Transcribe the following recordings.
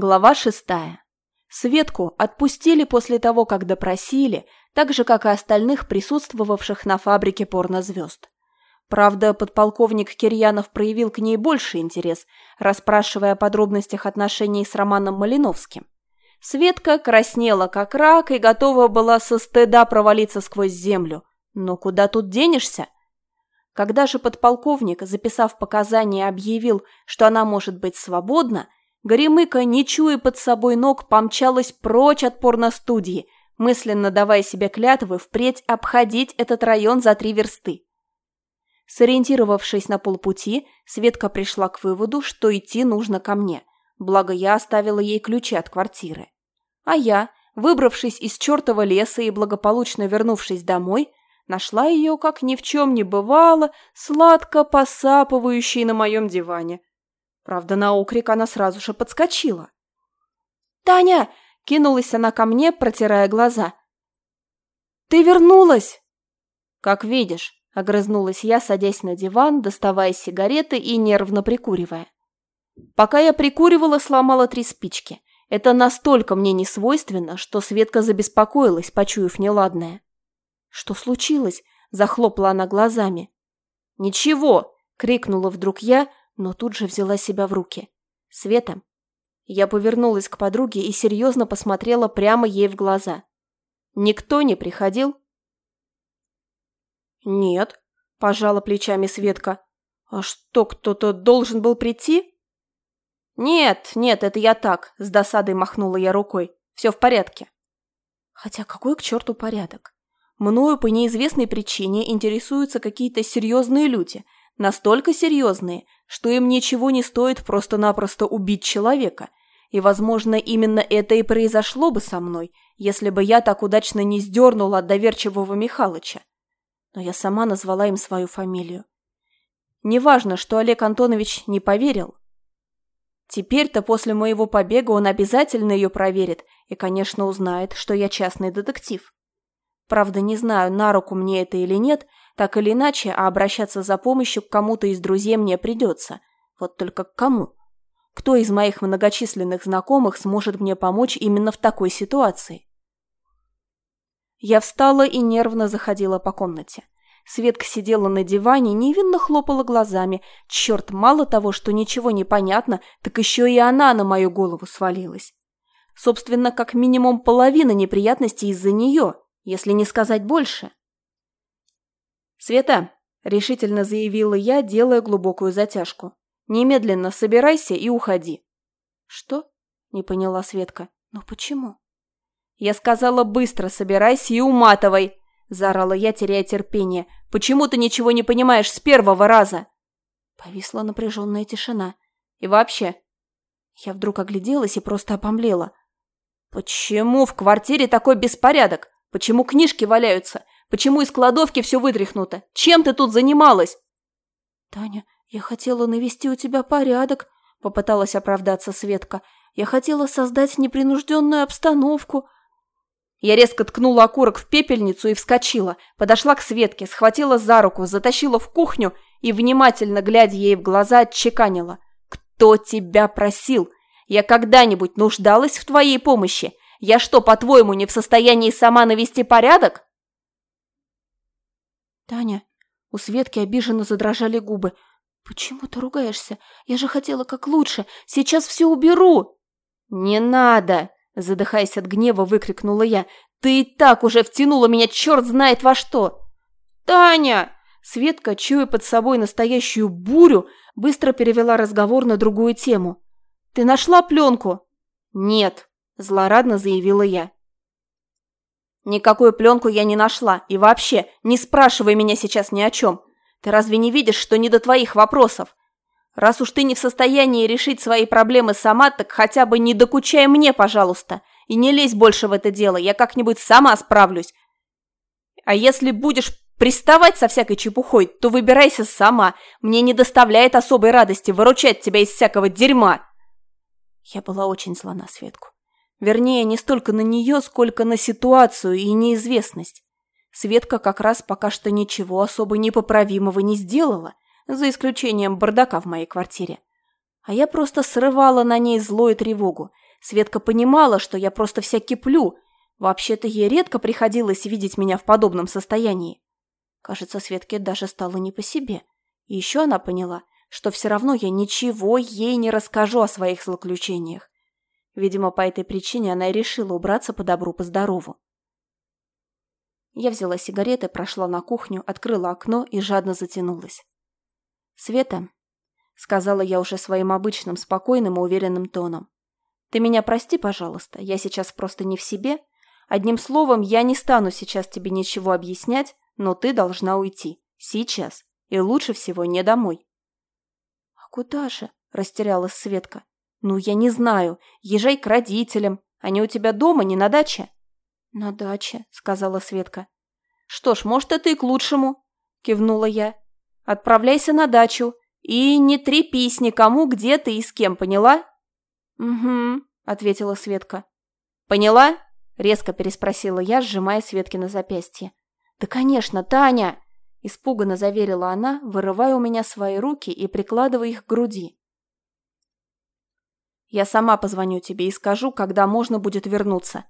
Глава шестая. Светку отпустили после того, как допросили, так же, как и остальных присутствовавших на фабрике порнозвезд. Правда, подполковник Кирьянов проявил к ней больше интерес, расспрашивая о подробностях отношений с Романом Малиновским. Светка краснела как рак и готова была со стыда провалиться сквозь землю. Но куда тут денешься? Когда же подполковник, записав показания, объявил, что она может быть свободна, Горемыка, не чуя под собой ног, помчалась прочь от порностудии, мысленно давая себе клятвы впредь обходить этот район за три версты. Сориентировавшись на полпути, Светка пришла к выводу, что идти нужно ко мне, благо я оставила ей ключи от квартиры. А я, выбравшись из чертова леса и благополучно вернувшись домой, нашла ее, как ни в чем не бывало, сладко посапывающей на моем диване – Правда, на окрик она сразу же подскочила. «Таня!» — кинулась она ко мне, протирая глаза. «Ты вернулась!» «Как видишь», — огрызнулась я, садясь на диван, доставая сигареты и нервно прикуривая. Пока я прикуривала, сломала три спички. Это настолько мне не свойственно, что Светка забеспокоилась, почуяв неладное. «Что случилось?» – захлопала она глазами. «Ничего!» – крикнула вдруг я, но тут же взяла себя в руки. «Света». Я повернулась к подруге и серьезно посмотрела прямо ей в глаза. «Никто не приходил?» «Нет», – пожала плечами Светка. «А что, кто-то должен был прийти?» «Нет, нет, это я так», – с досадой махнула я рукой. «Все в порядке». Хотя какой к черту порядок? Мною по неизвестной причине интересуются какие-то серьезные люди – Настолько серьезные, что им ничего не стоит просто-напросто убить человека. И, возможно, именно это и произошло бы со мной, если бы я так удачно не сдернула от доверчивого Михалыча. Но я сама назвала им свою фамилию. Неважно, что Олег Антонович не поверил. Теперь-то после моего побега он обязательно ее проверит и, конечно, узнает, что я частный детектив. Правда, не знаю, на руку мне это или нет, так или иначе, а обращаться за помощью к кому-то из друзей мне придется. Вот только к кому? Кто из моих многочисленных знакомых сможет мне помочь именно в такой ситуации? Я встала и нервно заходила по комнате. Светка сидела на диване, невинно хлопала глазами. Черт, мало того, что ничего не понятно, так еще и она на мою голову свалилась. Собственно, как минимум половина неприятностей из-за нее, если не сказать больше. «Света!» – решительно заявила я, делая глубокую затяжку. «Немедленно собирайся и уходи». «Что?» – не поняла Светка. «Но почему?» «Я сказала, быстро собирайся и уматывай!» – заорала я, теряя терпение. «Почему ты ничего не понимаешь с первого раза?» Повисла напряженная тишина. «И вообще...» Я вдруг огляделась и просто опомлела. «Почему в квартире такой беспорядок? Почему книжки валяются? Почему из кладовки все вытряхнуто? Чем ты тут занималась?» «Таня, я хотела навести у тебя порядок», — попыталась оправдаться Светка. «Я хотела создать непринужденную обстановку». Я резко ткнула окурок в пепельницу и вскочила, подошла к Светке, схватила за руку, затащила в кухню и, внимательно глядя ей в глаза, отчеканила. «Кто тебя просил? Я когда-нибудь нуждалась в твоей помощи? Я что, по-твоему, не в состоянии сама навести порядок?» «Таня!» У Светки обиженно задрожали губы. «Почему ты ругаешься? Я же хотела как лучше. Сейчас все уберу!» «Не надо!» Задыхаясь от гнева, выкрикнула я. «Ты и так уже втянула меня черт знает во что!» «Таня!» Светка, чуя под собой настоящую бурю, быстро перевела разговор на другую тему. «Ты нашла пленку?» «Нет», – злорадно заявила я. Никакую пленку я не нашла. И вообще, не спрашивай меня сейчас ни о чем. Ты разве не видишь, что не до твоих вопросов? Раз уж ты не в состоянии решить свои проблемы сама, так хотя бы не докучай мне, пожалуйста. И не лезь больше в это дело, я как-нибудь сама справлюсь. А если будешь приставать со всякой чепухой, то выбирайся сама. Мне не доставляет особой радости выручать тебя из всякого дерьма. Я была очень зла на Светку. Вернее, не столько на нее, сколько на ситуацию и неизвестность. Светка как раз пока что ничего особо непоправимого не сделала, за исключением бардака в моей квартире. А я просто срывала на ней зло и тревогу, Светка понимала, что я просто вся киплю. Вообще-то ей редко приходилось видеть меня в подобном состоянии. Кажется, Светке даже стало не по себе. И еще она поняла, что все равно я ничего ей не расскажу о своих злоключениях. Видимо, по этой причине она и решила убраться по добру, по здорову. Я взяла сигареты, прошла на кухню, открыла окно и жадно затянулась. «Света», — сказала я уже своим обычным, спокойным и уверенным тоном, «ты меня прости, пожалуйста, я сейчас просто не в себе. Одним словом, я не стану сейчас тебе ничего объяснять, но ты должна уйти. Сейчас. И лучше всего не домой». «А куда же?» – растерялась Светка. «Ну, я не знаю. Езжай к родителям. Они у тебя дома, не на даче?» «На даче», — сказала Светка. «Что ж, может, это и к лучшему», — кивнула я. «Отправляйся на дачу и не трепись никому, где ты и с кем, поняла?» «Угу», — ответила Светка. «Поняла?» — резко переспросила я, сжимая Светки на запястье. «Да, конечно, Таня!» — испуганно заверила она, вырывая у меня свои руки и прикладывая их к груди. «Я сама позвоню тебе и скажу, когда можно будет вернуться»,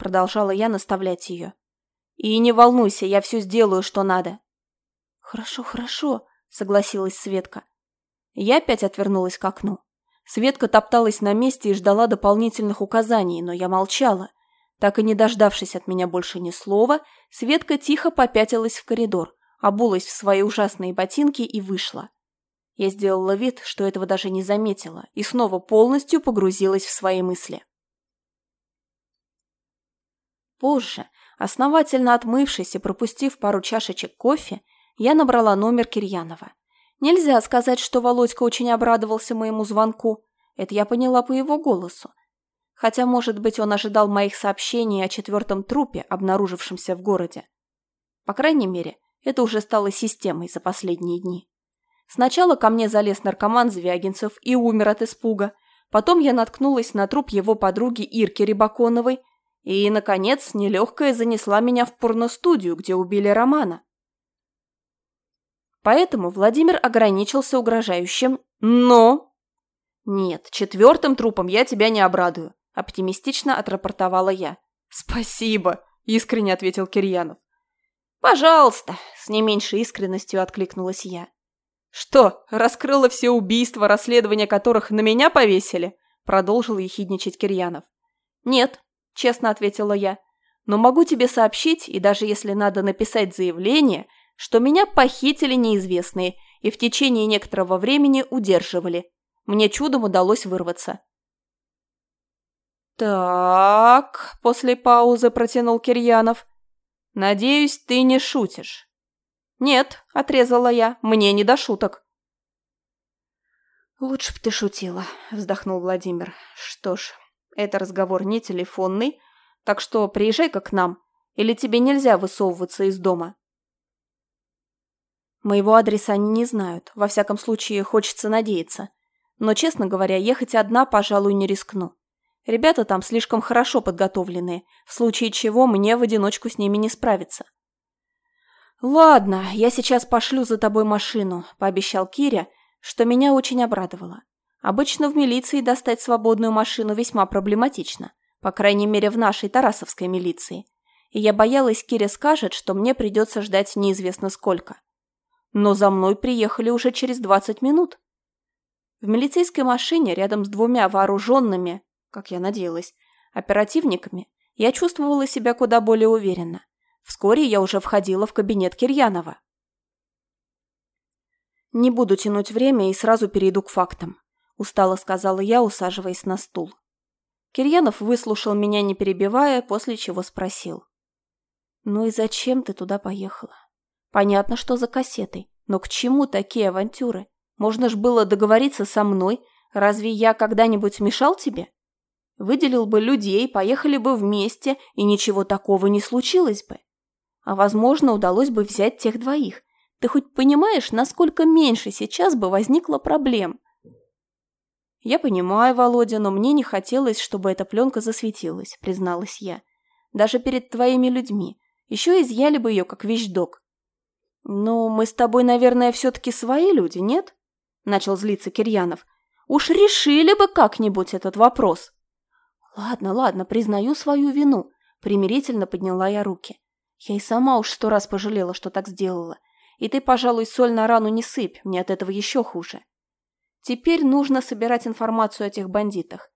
Продолжала я наставлять ее. «И не волнуйся, я все сделаю, что надо». «Хорошо, хорошо», — согласилась Светка. Я опять отвернулась к окну. Светка топталась на месте и ждала дополнительных указаний, но я молчала. Так и не дождавшись от меня больше ни слова, Светка тихо попятилась в коридор, обулась в свои ужасные ботинки и вышла. Я сделала вид, что этого даже не заметила, и снова полностью погрузилась в свои мысли. Позже, основательно отмывшись и пропустив пару чашечек кофе, я набрала номер Кирьянова. Нельзя сказать, что Володька очень обрадовался моему звонку. Это я поняла по его голосу. Хотя, может быть, он ожидал моих сообщений о четвертом трупе, обнаружившемся в городе. По крайней мере, это уже стало системой за последние дни. Сначала ко мне залез наркоман Звягинцев и умер от испуга. Потом я наткнулась на труп его подруги Ирки Рибаконовой, и, наконец, нелегкая занесла меня в порностудию, где убили Романа. Поэтому Владимир ограничился угрожающим «но». «Нет, четвертым трупом я тебя не обрадую», – оптимистично отрапортовала я. «Спасибо», – искренне ответил Кирьянов. «Пожалуйста», – с не меньшей искренностью откликнулась я. «Что, раскрыла все убийства, расследования которых на меня повесили?» – продолжил ехидничать Кирьянов. «Нет, – честно ответила я. «Но могу тебе сообщить, и даже если надо написать заявление, что меня похитили неизвестные и в течение некоторого времени удерживали. Мне чудом удалось вырваться». «Так», – после паузы протянул Кирьянов. «Надеюсь, ты не шутишь». «Нет», – отрезала я, – «мне не до шуток». «Лучше бы ты шутила», – вздохнул Владимир. «Что ж, это разговор не телефонный, так что приезжай-ка к нам, или тебе нельзя высовываться из дома. Моего адреса они не знают, во всяком случае, хочется надеяться. Но, честно говоря, ехать одна, пожалуй, не рискну. Ребята там слишком хорошо подготовленные, в случае чего мне в одиночку с ними не справиться. «Ладно, я сейчас пошлю за тобой машину», – пообещал Киря, что меня очень обрадовало. Обычно в милиции достать свободную машину весьма проблематично, по крайней мере в нашей Тарасовской милиции. И я боялась, Киря скажет, что мне придется ждать неизвестно сколько. Но за мной приехали уже через 20 минут. В милицейской машине рядом с двумя вооруженными, как я надеялась, оперативниками, я чувствовала себя куда более уверенно. Вскоре я уже входила в кабинет Кирьянова. Не буду тянуть время и сразу перейду к фактам устало сказала я, усаживаясь на стул. Кирьянов выслушал меня, не перебивая, после чего спросил. «Ну и зачем ты туда поехала? Понятно, что за кассетой, но к чему такие авантюры? Можно ж было договориться со мной, разве я когда-нибудь мешал тебе? Выделил бы людей, поехали бы вместе, и ничего такого не случилось бы. А, возможно, удалось бы взять тех двоих. Ты хоть понимаешь, насколько меньше сейчас бы возникло проблем?» «Я понимаю, Володя, но мне не хотелось, чтобы эта пленка засветилась», – призналась я. «Даже перед твоими людьми. Еще изъяли бы ее, как вещдок». «Ну, мы с тобой, наверное, все-таки свои люди, нет?» – начал злиться Кирьянов. «Уж решили бы как-нибудь этот вопрос». Ладно, ладно, признаю свою вину. Примирительно подняла я руки. Я и сама уж сто раз пожалела, что так сделала. И ты, пожалуй, соль на рану не сыпь, мне от этого еще хуже. Теперь нужно собирать информацию о тех бандитах.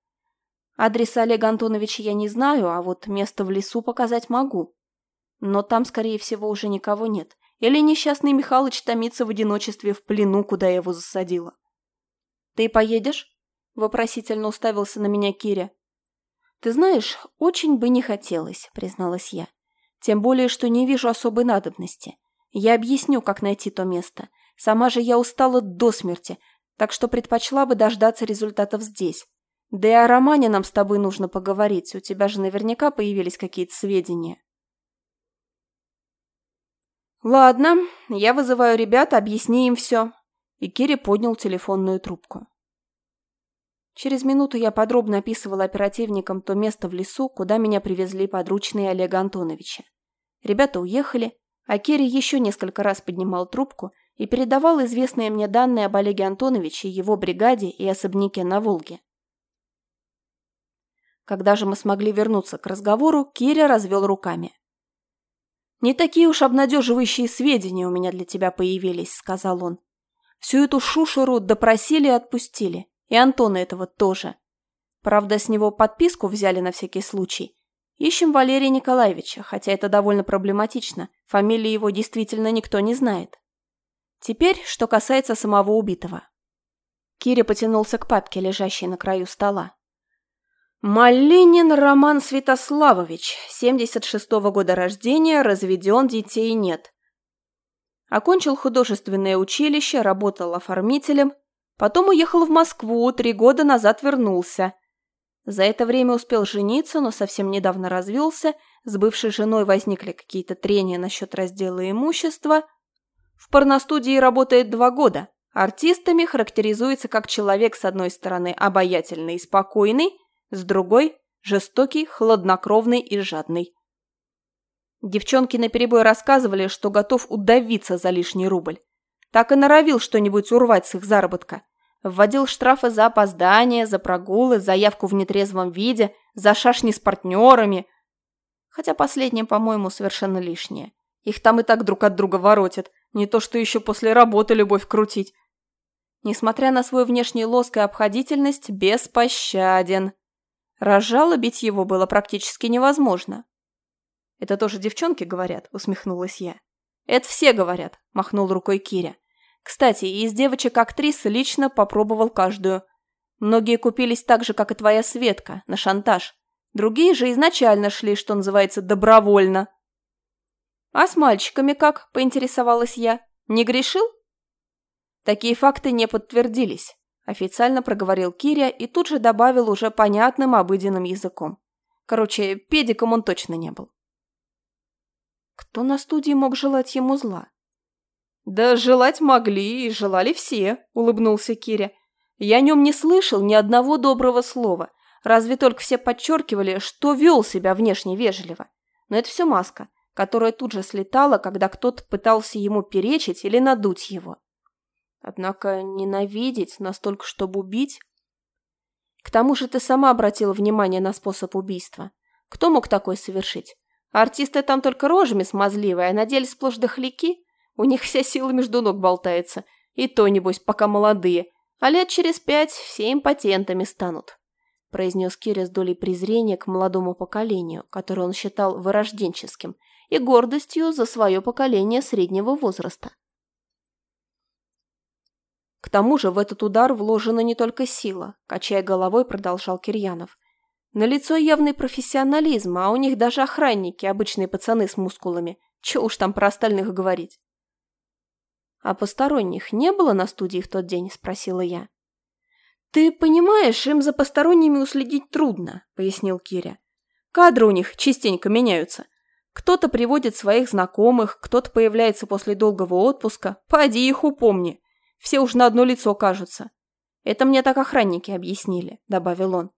Адреса Олега Антоновича я не знаю, а вот место в лесу показать могу. Но там, скорее всего, уже никого нет. Или несчастный Михалыч томится в одиночестве в плену, куда я его засадила. «Ты поедешь?» – вопросительно уставился на меня Киря. «Ты знаешь, очень бы не хотелось», – призналась я. «Тем более, что не вижу особой надобности. Я объясню, как найти то место. Сама же я устала до смерти, так что предпочла бы дождаться результатов здесь. Да и о романе нам с тобой нужно поговорить, у тебя же наверняка появились какие-то сведения. Ладно, я вызываю ребят, объясни им все. И Кири поднял телефонную трубку. Через минуту я подробно описывала оперативникам то место в лесу, куда меня привезли подручные Олега Антоновича. Ребята уехали, а Керри еще несколько раз поднимал трубку и передавал известные мне данные об Олеге Антоновиче, его бригаде и особняке на Волге. Когда же мы смогли вернуться к разговору, Киря развел руками. «Не такие уж обнадеживающие сведения у меня для тебя появились», — сказал он. «Всю эту шушеру допросили и отпустили. И Антона этого тоже. Правда, с него подписку взяли на всякий случай. Ищем Валерия Николаевича, хотя это довольно проблематично. Фамилии его действительно никто не знает. Теперь, что касается самого убитого. Киря потянулся к папке, лежащей на краю стола. Малинин Роман Святославович, 76-го года рождения, разведен, детей нет. Окончил художественное училище, работал оформителем, потом уехал в Москву, три года назад вернулся. За это время успел жениться, но совсем недавно развелся, с бывшей женой возникли какие-то трения насчет раздела имущества. В порностудии работает два года. Артистами характеризуется как человек, с одной стороны, обаятельный и спокойный, с другой – жестокий, хладнокровный и жадный. Девчонки наперебой рассказывали, что готов удавиться за лишний рубль. Так и норовил что-нибудь урвать с их заработка. Вводил штрафы за опоздание, за прогулы, за явку в нетрезвом виде, за шашни с партнерами. Хотя последнее, по-моему, совершенно лишнее. Их там и так друг от друга воротят. Не то, что еще после работы любовь крутить. Несмотря на свой внешний лоск и обходительность, беспощаден. Разжалобить его было практически невозможно. «Это тоже девчонки говорят?» – усмехнулась я. «Это все говорят», – махнул рукой Киря. «Кстати, из девочек-актрис лично попробовал каждую. Многие купились так же, как и твоя Светка, на шантаж. Другие же изначально шли, что называется, добровольно». «А с мальчиками как?» – поинтересовалась я. «Не грешил?» Такие факты не подтвердились. Официально проговорил Киря и тут же добавил уже понятным обыденным языком. Короче, педиком он точно не был. Кто на студии мог желать ему зла? «Да желать могли и желали все», — улыбнулся Киря. «Я о нем не слышал ни одного доброго слова, разве только все подчеркивали, что вел себя внешне вежливо. Но это все маска, которая тут же слетала, когда кто-то пытался ему перечить или надуть его. Однако ненавидеть настолько, чтобы убить... К тому же ты сама обратила внимание на способ убийства. Кто мог такой совершить? Артисты там только рожами смазливые, а на деле сплошь дохляки. У них вся сила между ног болтается. И то, небось, пока молодые. А лет через пять все импотентами станут. Произнес Киря с долей презрения к молодому поколению, которое он считал вырожденческим, и гордостью за свое поколение среднего возраста. К тому же в этот удар вложена не только сила, качая головой, продолжал Кирьянов. На лицо явный профессионализм, а у них даже охранники, обычные пацаны с мускулами. Че уж там про остальных говорить. «А посторонних не было на студии в тот день?» – спросила я. «Ты понимаешь, им за посторонними уследить трудно», – пояснил Киря. «Кадры у них частенько меняются. Кто-то приводит своих знакомых, кто-то появляется после долгого отпуска. Пойди их упомни. Все уж на одно лицо кажутся. Это мне так охранники объяснили», – добавил он.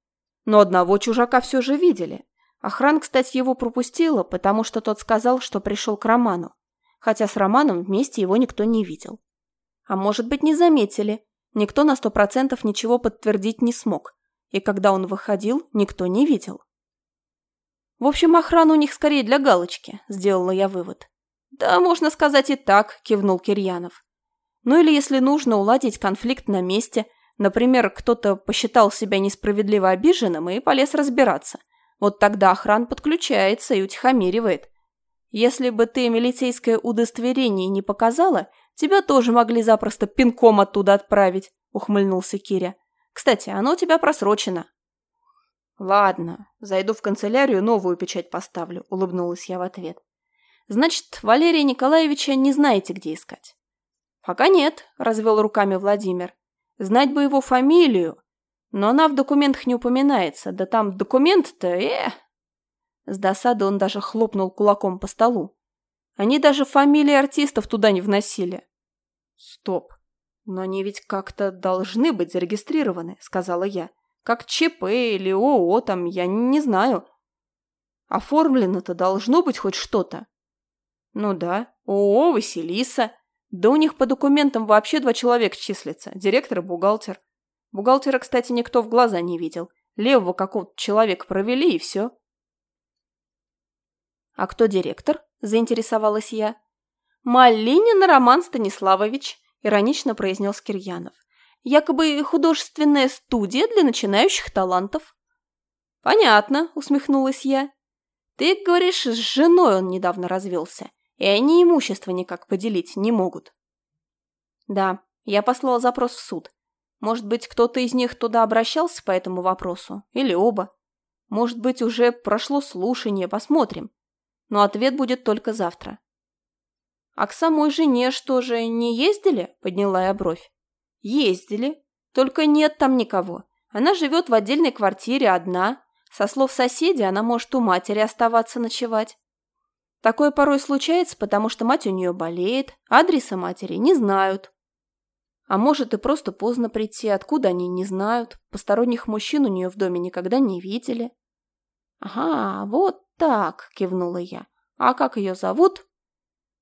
Но одного чужака все же видели. Охран, кстати, его пропустила, потому что тот сказал, что пришел к Роману. Хотя с Романом вместе его никто не видел. А может быть, не заметили. Никто на сто процентов ничего подтвердить не смог. и когда он выходил, никто не видел. В общем, охрана у них скорее для галочки, сделала я вывод. Да, можно сказать и так, кивнул Кирьянов. Ну или если нужно уладить конфликт на месте, например, кто-то посчитал себя несправедливо обиженным и полез разбираться. Вот тогда охрана подключается и утихомиривает. Если бы ты милицейское удостоверение не показала, тебя тоже могли запросто пинком оттуда отправить, ухмыльнулся Киря. Кстати, оно у тебя просрочено. Ладно, зайду в канцелярию, новую печать поставлю, улыбнулась я в ответ. Значит, Валерия Николаевича не знаете, где искать? Пока нет, развел руками Владимир. Знать бы его фамилию, но она в документах не упоминается, да там документ-то, э, с досады он даже хлопнул кулаком по столу. Они даже фамилии артистов туда не вносили. Стоп. Но они ведь как-то должны быть зарегистрированы, сказала я. Как ЧП или ООО там, я не знаю. Оформлено-то должно быть хоть что-то. Ну да, ООО «Василиса». Да у них по документам вообще два человека числятся, директор и бухгалтер. Бухгалтера, кстати, никто в глаза не видел. Левого какого-то человека провели, и все. «А кто директор?» – заинтересовалась я. «Малинин Роман Станиславович», – иронично произнес Кирьянов. «Якобы художественная студия для начинающих талантов». «Понятно», – усмехнулась я. «Ты говоришь, с женой он недавно развелся, и они имущество никак поделить не могут». «Да, я послала запрос в суд. Может быть, кто-то из них туда обращался по этому вопросу? Или оба? Может быть, уже прошло слушание, посмотрим но ответ будет только завтра. «А к самой жене что же, не ездили?» – подняла я бровь. «Ездили. Только нет там никого. Она живет в отдельной квартире одна. Со слов соседей, она может у матери оставаться ночевать. Такое порой случается, потому что мать у нее болеет, адреса матери не знают. А может и просто поздно прийти, откуда они не знают. Посторонних мужчин у нее в доме никогда не видели. Ага, вот так, кивнула я. А как ее зовут?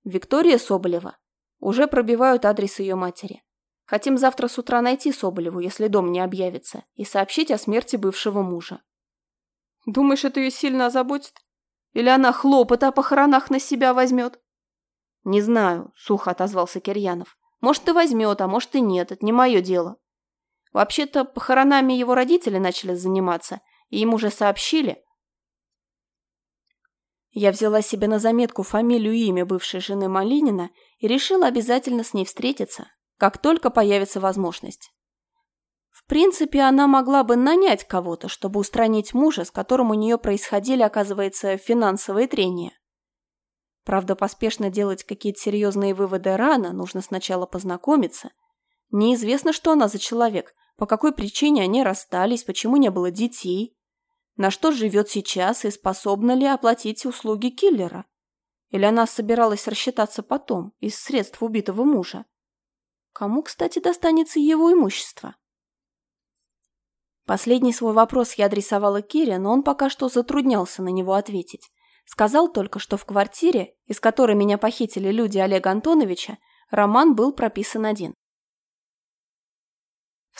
Виктория Соболева. Уже пробивают адрес ее матери. Хотим завтра с утра найти Соболеву, если дом не объявится, и сообщить о смерти бывшего мужа. Думаешь, это ее сильно озаботит? Или она хлопот о похоронах на себя возьмет? Не знаю, сухо отозвался Кирьянов. Может, и возьмет, а может и нет, это не мое дело. Вообще-то похоронами его родители начали заниматься, и им уже сообщили, я взяла себе на заметку фамилию и имя бывшей жены Малинина и решила обязательно с ней встретиться, как только появится возможность. В принципе, она могла бы нанять кого-то, чтобы устранить мужа, с которым у нее происходили, оказывается, финансовые трения. Правда, поспешно делать какие-то серьезные выводы рано, нужно сначала познакомиться. Неизвестно, что она за человек, по какой причине они расстались, почему не было детей на что живет сейчас и способна ли оплатить услуги киллера. Или она собиралась рассчитаться потом, из средств убитого мужа. Кому, кстати, достанется его имущество? Последний свой вопрос я адресовала Кире, но он пока что затруднялся на него ответить. Сказал только, что в квартире, из которой меня похитили люди Олега Антоновича, Роман был прописан один.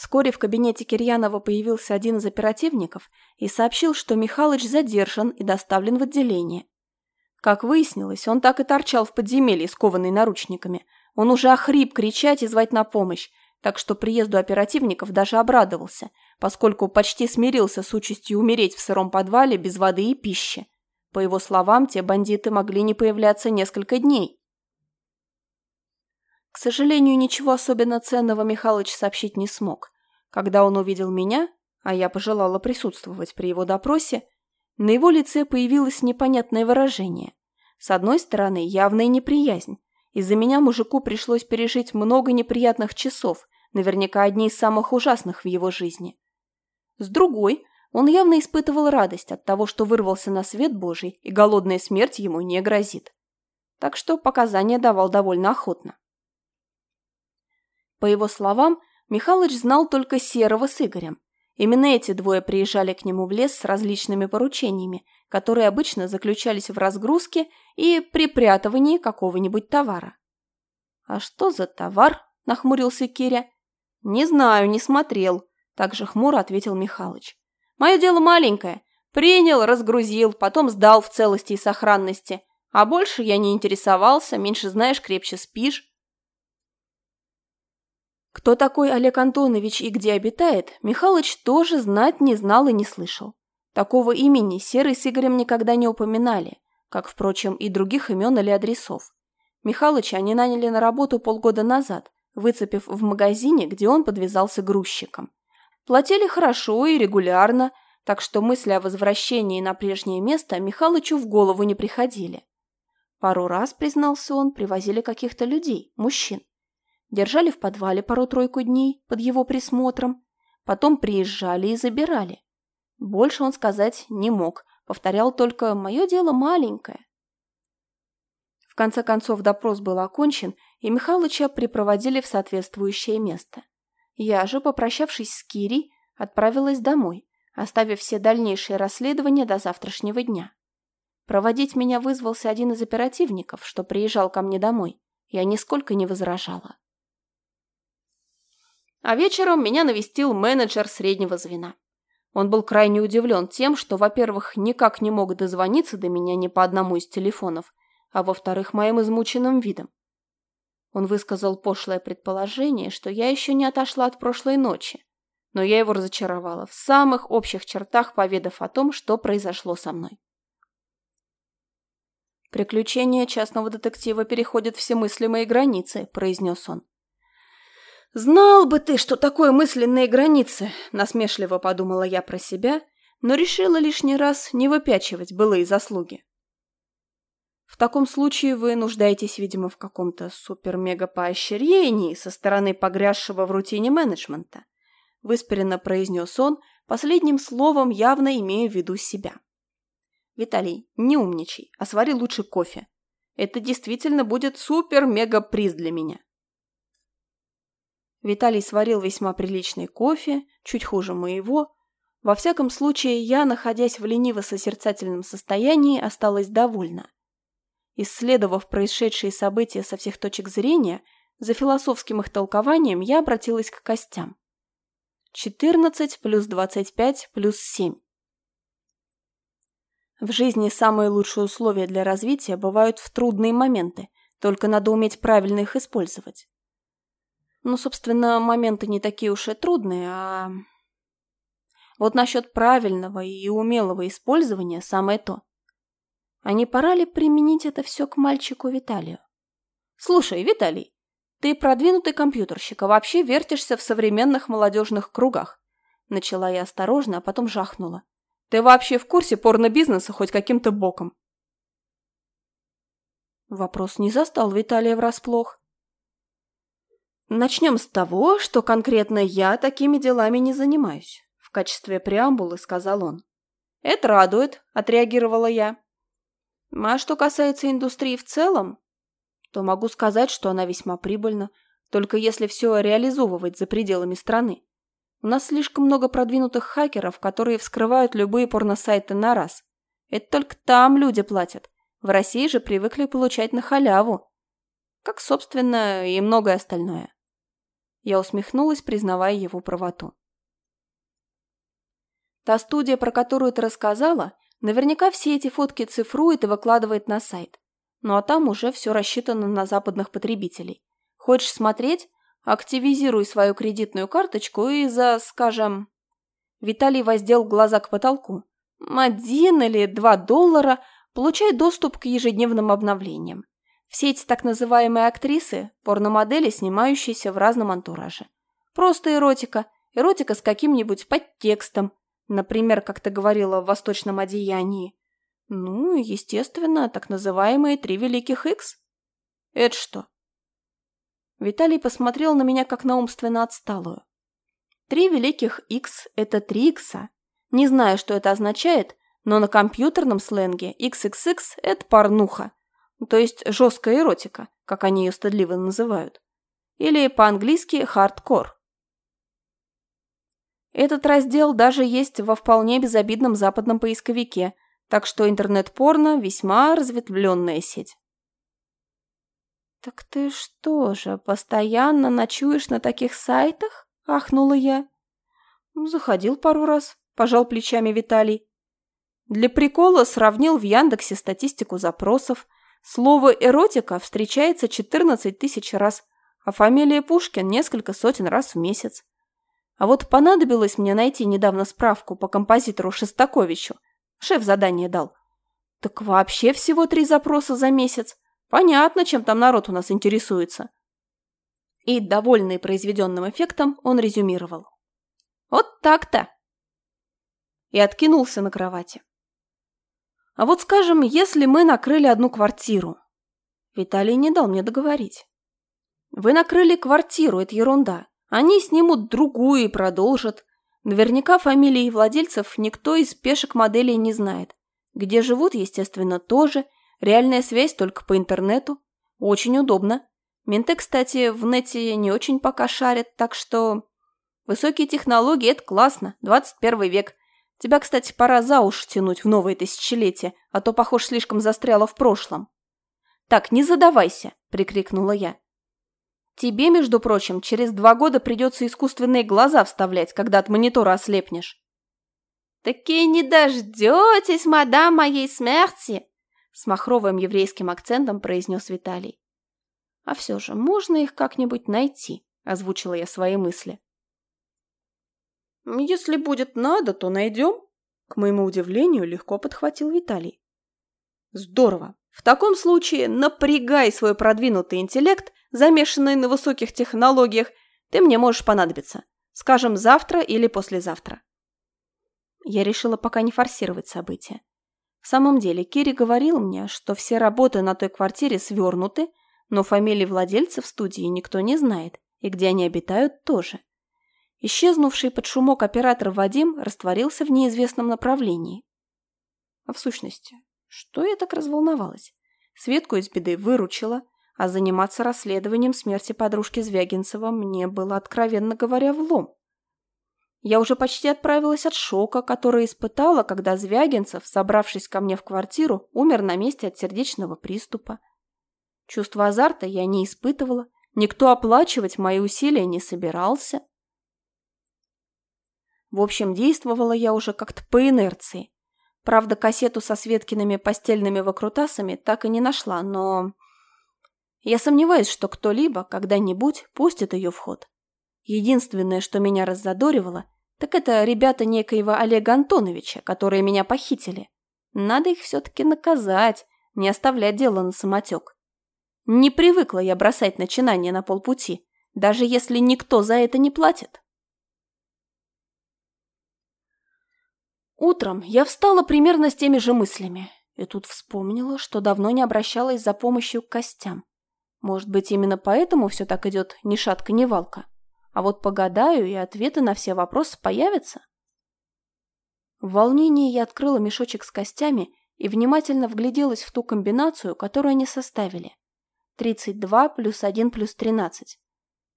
Вскоре в кабинете Кирьянова появился один из оперативников и сообщил, что Михалыч задержан и доставлен в отделение. Как выяснилось, он так и торчал в подземелье, скованный наручниками. Он уже охрип кричать и звать на помощь, так что приезду оперативников даже обрадовался, поскольку почти смирился с участью умереть в сыром подвале без воды и пищи. По его словам, те бандиты могли не появляться несколько дней. К сожалению, ничего особенно ценного Михалыч сообщить не смог. Когда он увидел меня, а я пожелала присутствовать при его допросе, на его лице появилось непонятное выражение. С одной стороны, явная неприязнь. Из-за меня мужику пришлось пережить много неприятных часов, наверняка одни из самых ужасных в его жизни. С другой, он явно испытывал радость от того, что вырвался на свет Божий, и голодная смерть ему не грозит. Так что показания давал довольно охотно. По его словам, Михалыч знал только Серого с Игорем. Именно эти двое приезжали к нему в лес с различными поручениями, которые обычно заключались в разгрузке и припрятывании какого-нибудь товара. «А что за товар?» – нахмурился Киря. «Не знаю, не смотрел», – также хмуро ответил Михалыч. Мое дело маленькое. Принял, разгрузил, потом сдал в целости и сохранности. А больше я не интересовался, меньше знаешь, крепче спишь. Кто такой Олег Антонович и где обитает, Михалыч тоже знать не знал и не слышал. Такого имени Серый с Игорем никогда не упоминали, как, впрочем, и других имен или адресов. Михалыча они наняли на работу полгода назад, выцепив в магазине, где он подвязался грузчиком. Платили хорошо и регулярно, так что мысли о возвращении на прежнее место Михалычу в голову не приходили. Пару раз, признался он, привозили каких-то людей, мужчин. Держали в подвале пару-тройку дней под его присмотром, потом приезжали и забирали. Больше он сказать не мог, повторял только «мое дело маленькое». В конце концов допрос был окончен, и Михалыча припроводили в соответствующее место. Я же, попрощавшись с Кирей, отправилась домой, оставив все дальнейшие расследования до завтрашнего дня. Проводить меня вызвался один из оперативников, что приезжал ко мне домой. Я нисколько не возражала. А вечером меня навестил менеджер среднего звена. Он был крайне удивлен тем, что, во-первых, никак не мог дозвониться до меня ни по одному из телефонов, а во-вторых, моим измученным видом. Он высказал пошлое предположение, что я еще не отошла от прошлой ночи, но я его разочаровала, в самых общих чертах поведав о том, что произошло со мной. «Приключения частного детектива переходят все мыслимые границы», – произнес он. «Знал бы ты, что такое мысленные границы!» – насмешливо подумала я про себя, но решила лишний раз не выпячивать былые заслуги. В таком случае вы нуждаетесь, видимо, в каком-то супер-мега-поощрении со стороны погрязшего в рутине менеджмента. Выспиренно произнес он, последним словом явно имея в виду себя. Виталий, не умничай, а свари лучше кофе. Это действительно будет супер-мега-приз для меня. Виталий сварил весьма приличный кофе, чуть хуже моего. Во всяком случае, я, находясь в лениво-созерцательном состоянии, осталась довольна. Исследовав происшедшие события со всех точек зрения, за философским их толкованием я обратилась к костям. 14 плюс 25 плюс 7. В жизни самые лучшие условия для развития бывают в трудные моменты, только надо уметь правильно их использовать. Ну, собственно, моменты не такие уж и трудные, а... Вот насчет правильного и умелого использования самое то. А не пора ли применить это все к мальчику Виталию? Слушай, Виталий, ты продвинутый компьютерщик, а вообще вертишься в современных молодежных кругах. Начала я осторожно, а потом жахнула. Ты вообще в курсе порно-бизнеса хоть каким-то боком? Вопрос не застал Виталия врасплох. Начнем с того, что конкретно я такими делами не занимаюсь. В качестве преамбулы сказал он. Это радует, отреагировала я. А что касается индустрии в целом, то могу сказать, что она весьма прибыльна, только если все реализовывать за пределами страны. У нас слишком много продвинутых хакеров, которые вскрывают любые порносайты на раз. Это только там люди платят. В России же привыкли получать на халяву. Как, собственно, и многое остальное. Я усмехнулась, признавая его правоту. Та студия, про которую ты рассказала, наверняка все эти фотки цифрует и выкладывает на сайт. Ну а там уже все рассчитано на западных потребителей. Хочешь смотреть? Активизируй свою кредитную карточку и за, скажем... Виталий воздел глаза к потолку. Один или два доллара получай доступ к ежедневным обновлениям. Все эти так называемые актрисы – порномодели, снимающиеся в разном антураже. Просто эротика. Эротика с каким-нибудь подтекстом. Например, как ты говорила, в восточном одеянии. Ну, естественно, так называемые три великих икс. Это что? Виталий посмотрел на меня как на умственно отсталую. Три великих X – это три икса. Не знаю, что это означает, но на компьютерном сленге XXX – это порнуха, то есть жесткая эротика, как они ее стыдливо называют. Или по-английски хардкор. Этот раздел даже есть во вполне безобидном западном поисковике, так что интернет-порно – весьма разветвленная сеть. «Так ты что же, постоянно ночуешь на таких сайтах?» – ахнула я. «Заходил пару раз», пожал плечами Виталий. Для прикола сравнил в Яндексе статистику запросов. Слово «эротика» встречается 14 тысяч раз, а фамилия Пушкин несколько сотен раз в месяц. А вот понадобилось мне найти недавно справку по композитору Шестаковичу. Шеф задание дал. Так вообще всего три запроса за месяц. Понятно, чем там народ у нас интересуется. И, довольный произведенным эффектом, он резюмировал. Вот так-то. И откинулся на кровати. А вот скажем, если мы накрыли одну квартиру. Виталий не дал мне договорить. Вы накрыли квартиру, это ерунда. Они снимут другую и продолжат. Наверняка фамилии владельцев никто из пешек моделей не знает. Где живут, естественно, тоже. Реальная связь только по интернету. Очень удобно. Менты, кстати, в нете не очень пока шарят, так что... Высокие технологии – это классно. 21 век. Тебя, кстати, пора за уши тянуть в новое тысячелетие, а то, похож, слишком застряла в прошлом. «Так, не задавайся!» – прикрикнула я. «Тебе, между прочим, через два года придется искусственные глаза вставлять, когда от монитора ослепнешь». «Таки не дождетесь, мадам, моей смерти!» С махровым еврейским акцентом произнес Виталий. «А все же, можно их как-нибудь найти?» Озвучила я свои мысли. «Если будет надо, то найдем», — к моему удивлению легко подхватил Виталий. «Здорово. В таком случае напрягай свой продвинутый интеллект, замешанный на высоких технологиях, ты мне можешь понадобиться. Скажем, завтра или послезавтра». Я решила пока не форсировать события. В самом деле, Кири говорил мне, что все работы на той квартире свернуты, но фамилии владельцев студии никто не знает, и где они обитают тоже. Исчезнувший под шумок оператор Вадим растворился в неизвестном направлении. А в сущности, что я так разволновалась? Светку из беды выручила, а заниматься расследованием смерти подружки Звягинцева мне было, откровенно говоря, влом. Я уже почти отправилась от шока, который испытала, когда Звягинцев, собравшись ко мне в квартиру, умер на месте от сердечного приступа. Чувство азарта я не испытывала, никто оплачивать мои усилия не собирался. В общем, действовала я уже как-то по инерции. Правда, кассету со Светкиными постельными выкрутасами так и не нашла, но... Я сомневаюсь, что кто-либо когда-нибудь пустит ее в ход. Единственное, что меня раззадоривало, так это ребята некоего Олега Антоновича, которые меня похитили. Надо их все-таки наказать, не оставлять дело на самотек. Не привыкла я бросать начинания на полпути, даже если никто за это не платит. Утром я встала примерно с теми же мыслями. И тут вспомнила, что давно не обращалась за помощью к костям. Может быть, именно поэтому все так идет ни шатка, ни валка. А вот погадаю, и ответы на все вопросы появятся. В волнении я открыла мешочек с костями и внимательно вгляделась в ту комбинацию, которую они составили. 32 плюс 1 плюс 13.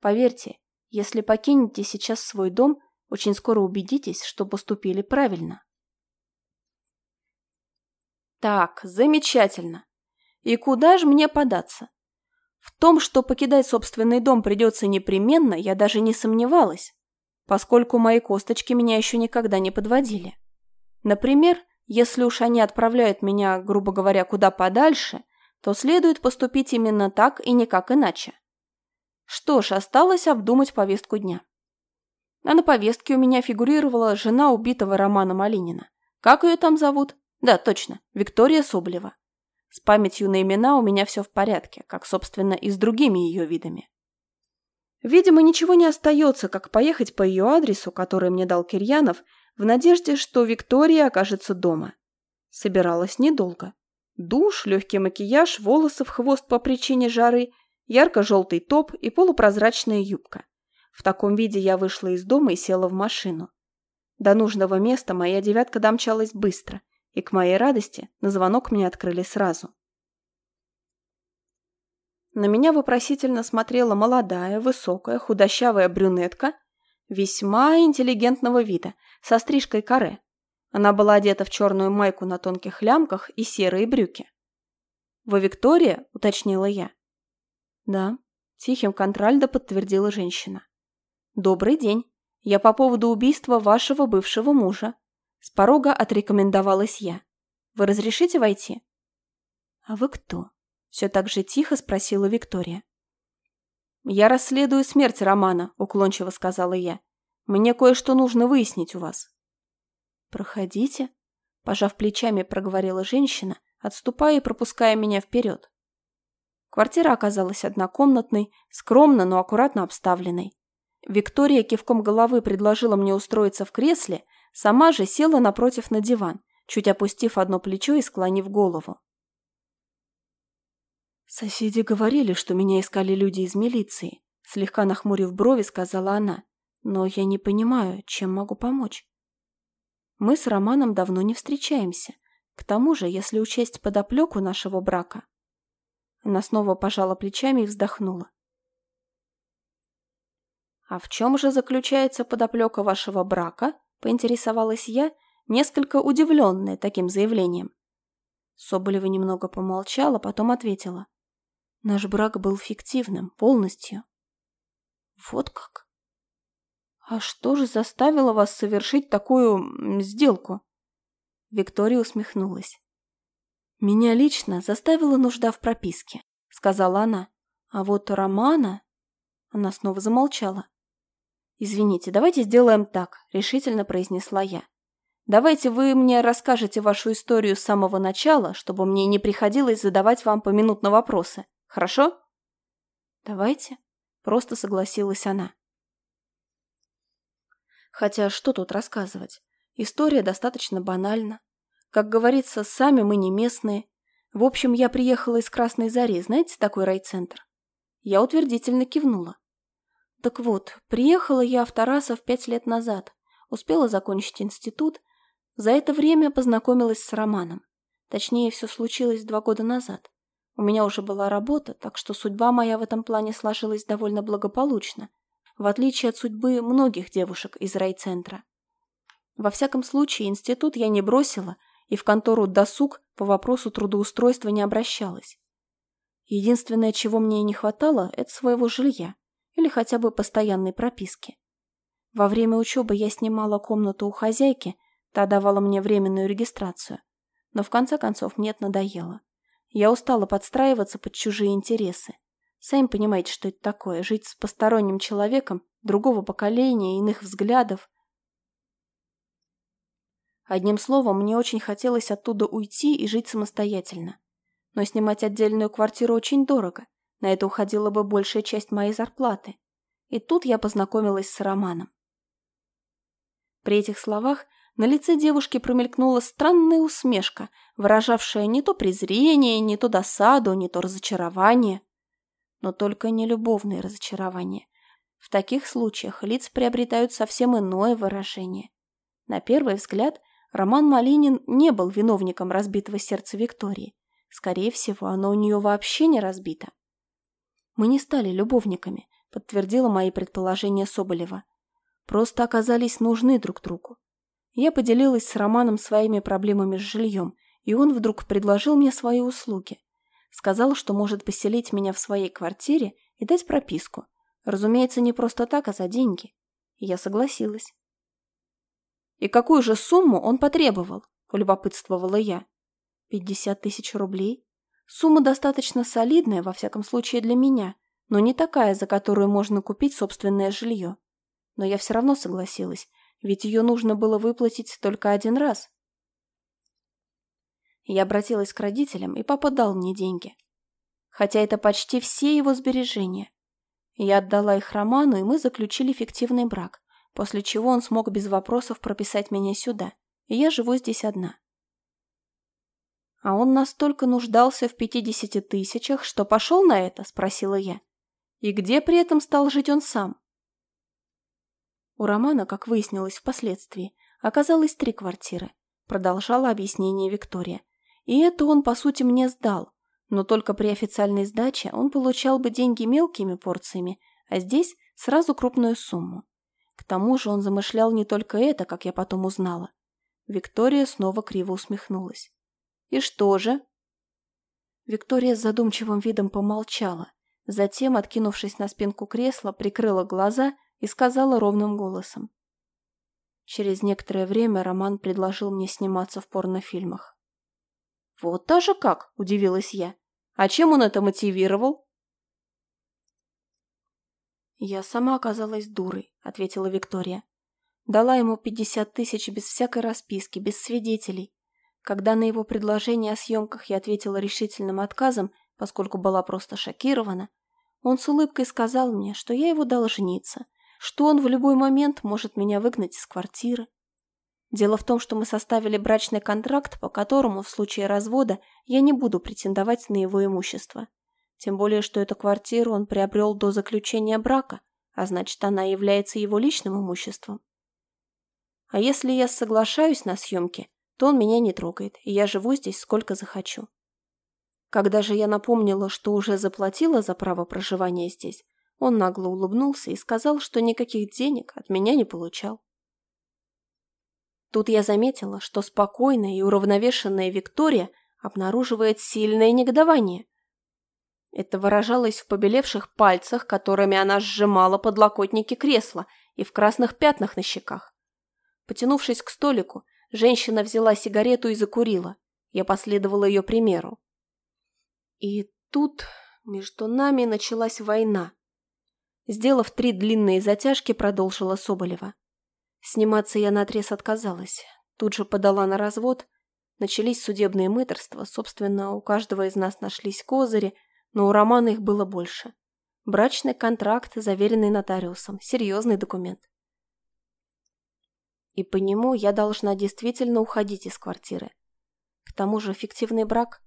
Поверьте, если покинете сейчас свой дом, очень скоро убедитесь, что поступили правильно. Так, замечательно. И куда же мне податься? В том, что покидать собственный дом придется непременно, я даже не сомневалась, поскольку мои косточки меня еще никогда не подводили. Например, если уж они отправляют меня, грубо говоря, куда подальше, то следует поступить именно так и никак иначе. Что ж, осталось обдумать повестку дня. А на повестке у меня фигурировала жена убитого Романа Малинина. Как ее там зовут? Да, точно, Виктория Соболева. С памятью на имена у меня все в порядке, как, собственно, и с другими ее видами. Видимо, ничего не остается, как поехать по ее адресу, который мне дал Кирьянов, в надежде, что Виктория окажется дома. Собиралась недолго. Душ, легкий макияж, волосы в хвост по причине жары, ярко-желтый топ и полупрозрачная юбка. В таком виде я вышла из дома и села в машину. До нужного места моя девятка домчалась быстро – и, к моей радости, на звонок мне открыли сразу. На меня вопросительно смотрела молодая, высокая, худощавая брюнетка весьма интеллигентного вида, со стрижкой каре. Она была одета в черную майку на тонких лямках и серые брюки. «Вы Виктория?» – уточнила я. «Да», – тихим контральдо подтвердила женщина. «Добрый день. Я по поводу убийства вашего бывшего мужа. С порога отрекомендовалась я. «Вы разрешите войти?» «А вы кто?» – все так же тихо спросила Виктория. «Я расследую смерть Романа», – уклончиво сказала я. «Мне кое-что нужно выяснить у вас». «Проходите», – пожав плечами, проговорила женщина, отступая и пропуская меня вперед. Квартира оказалась однокомнатной, скромно, но аккуратно обставленной. Виктория кивком головы предложила мне устроиться в кресле, сама же села напротив на диван, чуть опустив одно плечо и склонив голову. «Соседи говорили, что меня искали люди из милиции», слегка нахмурив брови, сказала она. «Но я не понимаю, чем могу помочь». Мы с Романом давно не встречаемся. К тому же, если учесть подоплеку нашего брака... Она снова пожала плечами и вздохнула. «А в чем же заключается подоплека вашего брака?» – поинтересовалась я, несколько удивленная таким заявлением. Соболева немного помолчала, потом ответила. Наш брак был фиктивным, полностью. Вот как? А что же заставило вас совершить такую сделку? Виктория усмехнулась. Меня лично заставила нужда в прописке, сказала она. А вот Романа... Она снова замолчала. «Извините, давайте сделаем так», — решительно произнесла я. «Давайте вы мне расскажете вашу историю с самого начала, чтобы мне не приходилось задавать вам поминутно вопросы. Хорошо?» «Давайте», — просто согласилась она. Хотя что тут рассказывать? История достаточно банальна. Как говорится, сами мы не местные. В общем, я приехала из Красной Зари, знаете такой райцентр? Я утвердительно кивнула. Так вот, приехала я в Тарасов пять лет назад. Успела закончить институт. За это время познакомилась с Романом. Точнее, все случилось два года назад. У меня уже была работа, так что судьба моя в этом плане сложилась довольно благополучно, в отличие от судьбы многих девушек из райцентра. Во всяком случае, институт я не бросила и в контору «Досуг» по вопросу трудоустройства не обращалась. Единственное, чего мне не хватало, это своего жилья или хотя бы постоянной прописки. Во время учебы я снимала комнату у хозяйки, та давала мне временную регистрацию, но в конце концов мне это надоело. Я устала подстраиваться под чужие интересы. Сами понимаете, что это такое – жить с посторонним человеком, другого поколения, иных взглядов. Одним словом, мне очень хотелось оттуда уйти и жить самостоятельно. Но снимать отдельную квартиру очень дорого. На это уходила бы большая часть моей зарплаты. И тут я познакомилась с Романом. При этих словах на лице девушки промелькнула странная усмешка, выражавшая не то презрение, не то досаду, не то разочарование. Но только не любовные разочарования. В таких случаях лица приобретают совсем иное выражение. На первый взгляд, Роман Малинин не был виновником разбитого сердца Виктории. Скорее всего, оно у нее вообще не разбито. «Мы не стали любовниками», — подтвердила мои предположения Соболева. «Просто оказались нужны друг другу. Я поделилась с Романом своими проблемами с жильем, и он вдруг предложил мне свои услуги. Сказал, что может поселить меня в своей квартире и дать прописку. Разумеется, не просто так, а за деньги. И я согласилась. «И какую же сумму он потребовал?» – полюбопытствовала я. «Пятьдесят тысяч рублей. Сумма достаточно солидная, во всяком случае для меня, но не такая, за которую можно купить собственное жилье. Но я все равно согласилась, ведь ее нужно было выплатить только один раз. Я обратилась к родителям, и папа дал мне деньги. Хотя это почти все его сбережения. Я отдала их Роману, и мы заключили фиктивный брак, после чего он смог без вопросов прописать меня сюда, и я живу здесь одна. «А он настолько нуждался в пятидесяти тысячах, что пошел на это?» – спросила я. «И где при этом стал жить он сам?» У Романа, как выяснилось впоследствии, оказалось три квартиры. Продолжала объяснение Виктория. И это он, по сути, мне сдал. Но только при официальной сдаче он получал бы деньги мелкими порциями, а здесь сразу крупную сумму. К тому же он замышлял не только это, как я потом узнала. Виктория снова криво усмехнулась. «И что же?» Виктория с задумчивым видом помолчала, затем, откинувшись на спинку кресла, прикрыла глаза и сказала ровным голосом. Через некоторое время Роман предложил мне сниматься в порнофильмах. «Вот даже как!» – удивилась я. «А чем он это мотивировал?» «Я сама оказалась дурой», – ответила Виктория. Дала ему пятьдесят тысяч без всякой расписки, без свидетелей. Когда на его предложение о съемках я ответила решительным отказом, поскольку была просто шокирована, он с улыбкой сказал мне, что я его должница, что он в любой момент может меня выгнать из квартиры. Дело в том, что мы составили брачный контракт, по которому в случае развода я не буду претендовать на его имущество. Тем более, что эту квартиру он приобрел до заключения брака, а значит, она является его личным имуществом. А если я соглашаюсь на съемки, то он меня не трогает, и я живу здесь сколько захочу. Когда же я напомнила, что уже заплатила за право проживания здесь, он нагло улыбнулся и сказал, что никаких денег от меня не получал. Тут я заметила, что спокойная и уравновешенная Виктория обнаруживает сильное негодование. Это выражалось в побелевших пальцах, которыми она сжимала подлокотники кресла, и в красных пятнах на щеках. Потянувшись к столику, женщина взяла сигарету и закурила. Я последовала ее примеру. И тут между нами началась война. Сделав три длинные затяжки, продолжила Соболева. Сниматься я наотрез отказалась. Тут же подала на развод. Начались судебные мыторства. Собственно, у каждого из нас нашлись козыри, но у Романа их было больше. Брачный контракт, заверенный нотариусом. Серьезный документ. И по нему я должна действительно уходить из квартиры. К тому же фиктивный брак.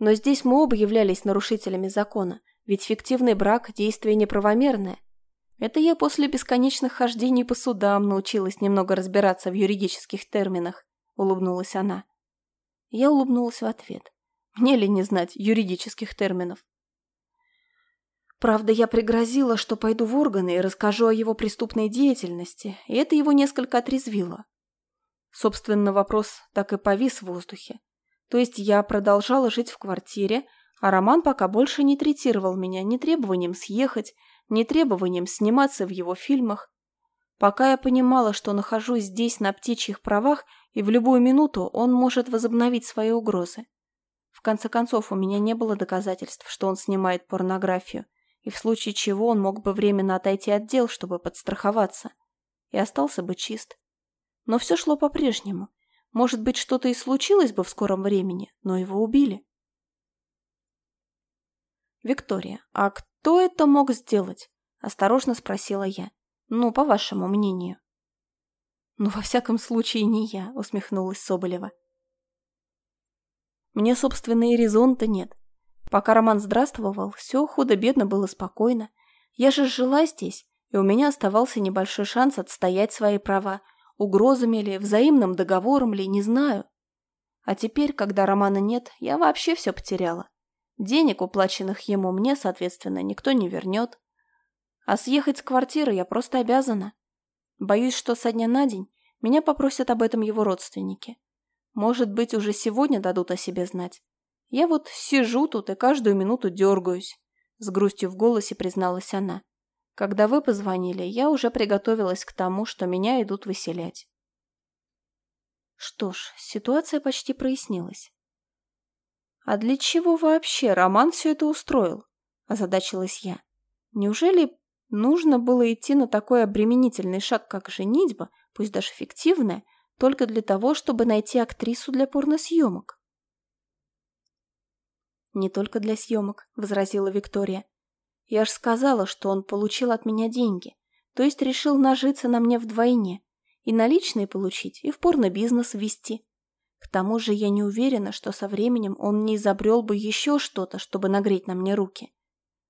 Но здесь мы оба являлись нарушителями закона, ведь фиктивный брак – действие неправомерное. Это я после бесконечных хождений по судам научилась немного разбираться в юридических терминах, улыбнулась она. Я улыбнулась в ответ. Мне ли не знать юридических терминов? Правда, я пригрозила, что пойду в органы и расскажу о его преступной деятельности, и это его несколько отрезвило. Собственно, вопрос так и повис в воздухе. То есть я продолжала жить в квартире, а Роман пока больше не третировал меня ни требованием съехать, ни требованием сниматься в его фильмах. Пока я понимала, что нахожусь здесь на птичьих правах, и в любую минуту он может возобновить свои угрозы. В конце концов, у меня не было доказательств, что он снимает порнографию, и в случае чего он мог бы временно отойти от дел, чтобы подстраховаться, и остался бы чист. Но все шло по-прежнему. Может быть, что-то и случилось бы в скором времени, но его убили. «Виктория, а кто это мог сделать?» – осторожно спросила я. «Ну, по вашему мнению». «Ну, во всяком случае, не я», – усмехнулась Соболева. «Мне, собственно, и резон-то нет. Пока Роман здравствовал, все худо-бедно было спокойно. Я же жила здесь, и у меня оставался небольшой шанс отстоять свои права, угрозами ли, взаимным договором ли, не знаю. А теперь, когда Романа нет, я вообще все потеряла. Денег, уплаченных ему, мне, соответственно, никто не вернет. А съехать с квартиры я просто обязана. Боюсь, что со дня на день меня попросят об этом его родственники. Может быть, уже сегодня дадут о себе знать. Я вот сижу тут и каждую минуту дергаюсь. С грустью в голосе призналась она. Когда вы позвонили, я уже приготовилась к тому, что меня идут выселять. Что ж, ситуация почти прояснилась. А для чего вообще Роман все это устроил? Озадачилась я. Неужели нужно было идти на такой обременительный шаг, как женитьба, пусть даже фиктивная, только для того, чтобы найти актрису для порносъемок? «Не только для съемок», — возразила Виктория. «Я ж сказала, что он получил от меня деньги, то есть решил нажиться на мне вдвойне, и наличные получить, и в порно-бизнес ввести. К тому же я не уверена, что со временем он не изобрел бы еще что-то, чтобы нагреть на мне руки.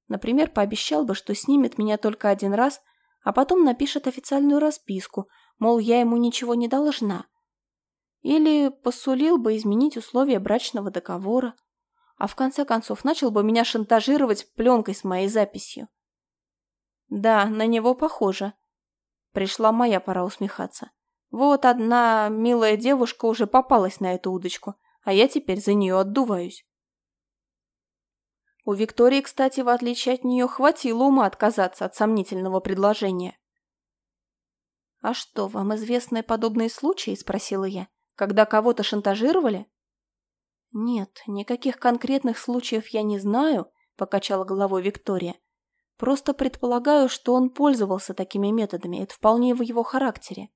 Например, пообещал бы, что снимет меня только один раз, а потом напишет официальную расписку, мол, я ему ничего не должна. Или посулил бы изменить условия брачного договора, а в конце концов начал бы меня шантажировать пленкой с моей записью. Да, на него похоже. Пришла моя пора усмехаться. Вот одна милая девушка уже попалась на эту удочку, а я теперь за нее отдуваюсь. У Виктории, кстати, в отличие от нее, хватило ума отказаться от сомнительного предложения. «А что, вам известны подобные случаи?» – спросила я. «Когда кого-то шантажировали?» «Нет, никаких конкретных случаев я не знаю», – покачала головой Виктория. «Просто предполагаю, что он пользовался такими методами. Это вполне в его характере.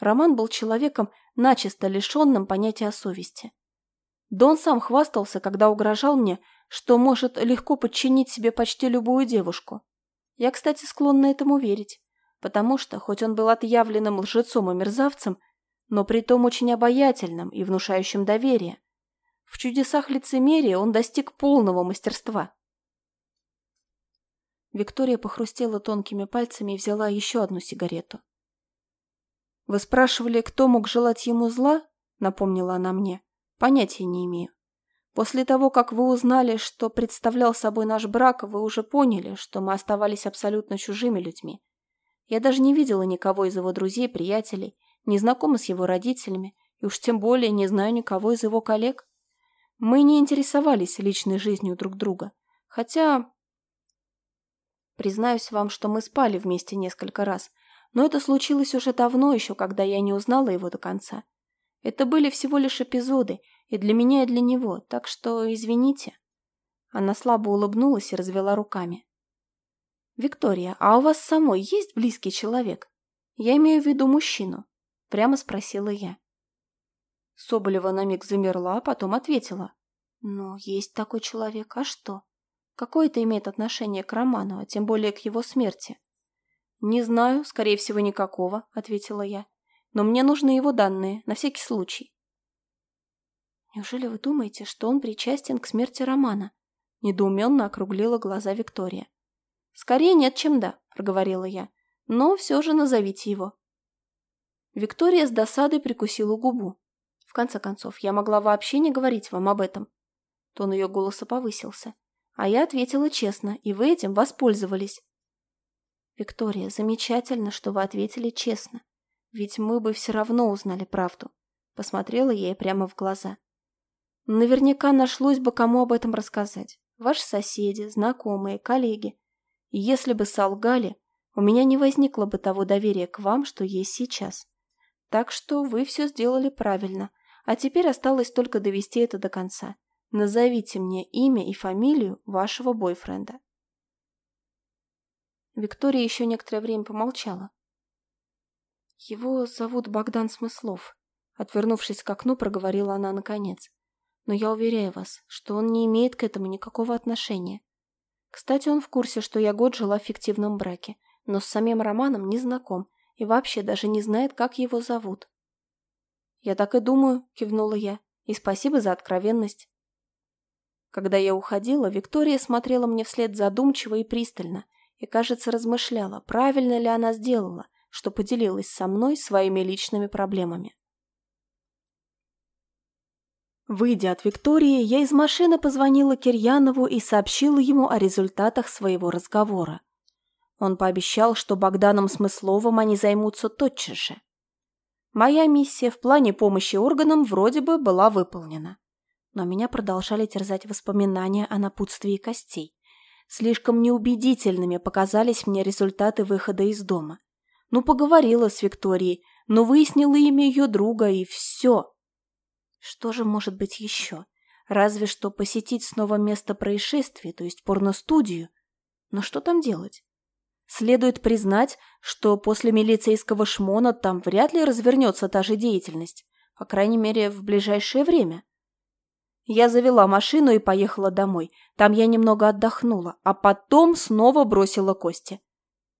Роман был человеком, начисто лишенным понятия совести. Дон сам хвастался, когда угрожал мне, что может легко подчинить себе почти любую девушку. Я, кстати, склонна этому верить, потому что, хоть он был отъявленным лжецом и мерзавцем, но при том очень обаятельным и внушающим доверие. В чудесах лицемерия он достиг полного мастерства. Виктория похрустела тонкими пальцами и взяла еще одну сигарету. «Вы спрашивали, кто мог желать ему зла?» — напомнила она мне. «Понятия не имею. После того, как вы узнали, что представлял собой наш брак, вы уже поняли, что мы оставались абсолютно чужими людьми. Я даже не видела никого из его друзей, приятелей, не знакома с его родителями, и уж тем более не знаю никого из его коллег. Мы не интересовались личной жизнью друг друга. Хотя... Признаюсь вам, что мы спали вместе несколько раз, но это случилось уже давно еще, когда я не узнала его до конца. Это были всего лишь эпизоды, и для меня, и для него, так что извините». Она слабо улыбнулась и развела руками. «Виктория, а у вас самой есть близкий человек? Я имею в виду мужчину?» Прямо спросила я. Соболева на миг замерла, а потом ответила. «Ну, есть такой человек, а что? Какое это имеет отношение к Роману, а тем более к его смерти?» «Не знаю, скорее всего, никакого», — ответила я. «Но мне нужны его данные, на всякий случай». «Неужели вы думаете, что он причастен к смерти Романа?» — недоуменно округлила глаза Виктория. «Скорее нет, чем да», — проговорила я. «Но все же назовите его». Виктория с досадой прикусила губу. «В конце концов, я могла вообще не говорить вам об этом». Тон ее голоса повысился. А я ответила честно, и вы этим воспользовались. «Виктория, замечательно, что вы ответили честно. Ведь мы бы все равно узнали правду». Посмотрела ей прямо в глаза. Наверняка нашлось бы кому об этом рассказать. Ваши соседи, знакомые, коллеги. Если бы солгали, у меня не возникло бы того доверия к вам, что есть сейчас. Так что вы все сделали правильно, а теперь осталось только довести это до конца. Назовите мне имя и фамилию вашего бойфренда. Виктория еще некоторое время помолчала. «Его зовут Богдан Смыслов», — отвернувшись к окну, проговорила она наконец. «Но я уверяю вас, что он не имеет к этому никакого отношения. Кстати, он в курсе, что я год жила в фиктивном браке, но с самим Романом не знаком и вообще даже не знает, как его зовут». «Я так и думаю», — кивнула я, — «и спасибо за откровенность». Когда я уходила, Виктория смотрела мне вслед задумчиво и пристально, и, кажется, размышляла, правильно ли она сделала, что поделилась со мной своими личными проблемами. Выйдя от Виктории, я из машины позвонила Кирьянову и сообщила ему о результатах своего разговора. Он пообещал, что Богданом Смысловым они займутся тотчас же. Моя миссия в плане помощи органам вроде бы была выполнена. Но меня продолжали терзать воспоминания о напутствии костей. Слишком неубедительными показались мне результаты выхода из дома. Ну, поговорила с Викторией, но выяснила имя ее друга, и все. Что же может быть еще? Разве что посетить снова место происшествия, то есть порностудию. Но что там делать? Следует признать, что после милицейского шмона там вряд ли развернется та же деятельность, по крайней мере, в ближайшее время. Я завела машину и поехала домой. Там я немного отдохнула, а потом снова бросила кости.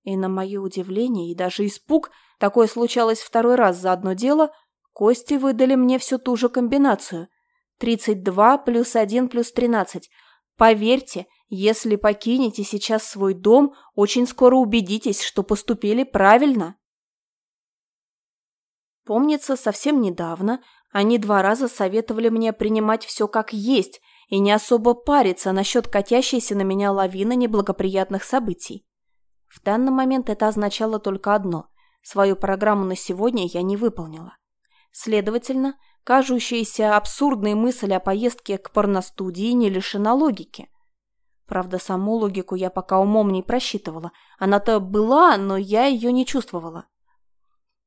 И на мое удивление и даже испуг, такое случалось второй раз за одно дело, кости выдали мне всю ту же комбинацию. 32 плюс 1 плюс 13. Поверьте, если покинете сейчас свой дом, очень скоро убедитесь, что поступили правильно. Помнится, совсем недавно они два раза советовали мне принимать все как есть и не особо париться насчет катящейся на меня лавины неблагоприятных событий. В данный момент это означало только одно – свою программу на сегодня я не выполнила. Следовательно, кажущаяся абсурдной мысль о поездке к порностудии не лишена логики. Правда, саму логику я пока умом не просчитывала. Она-то была, но я ее не чувствовала.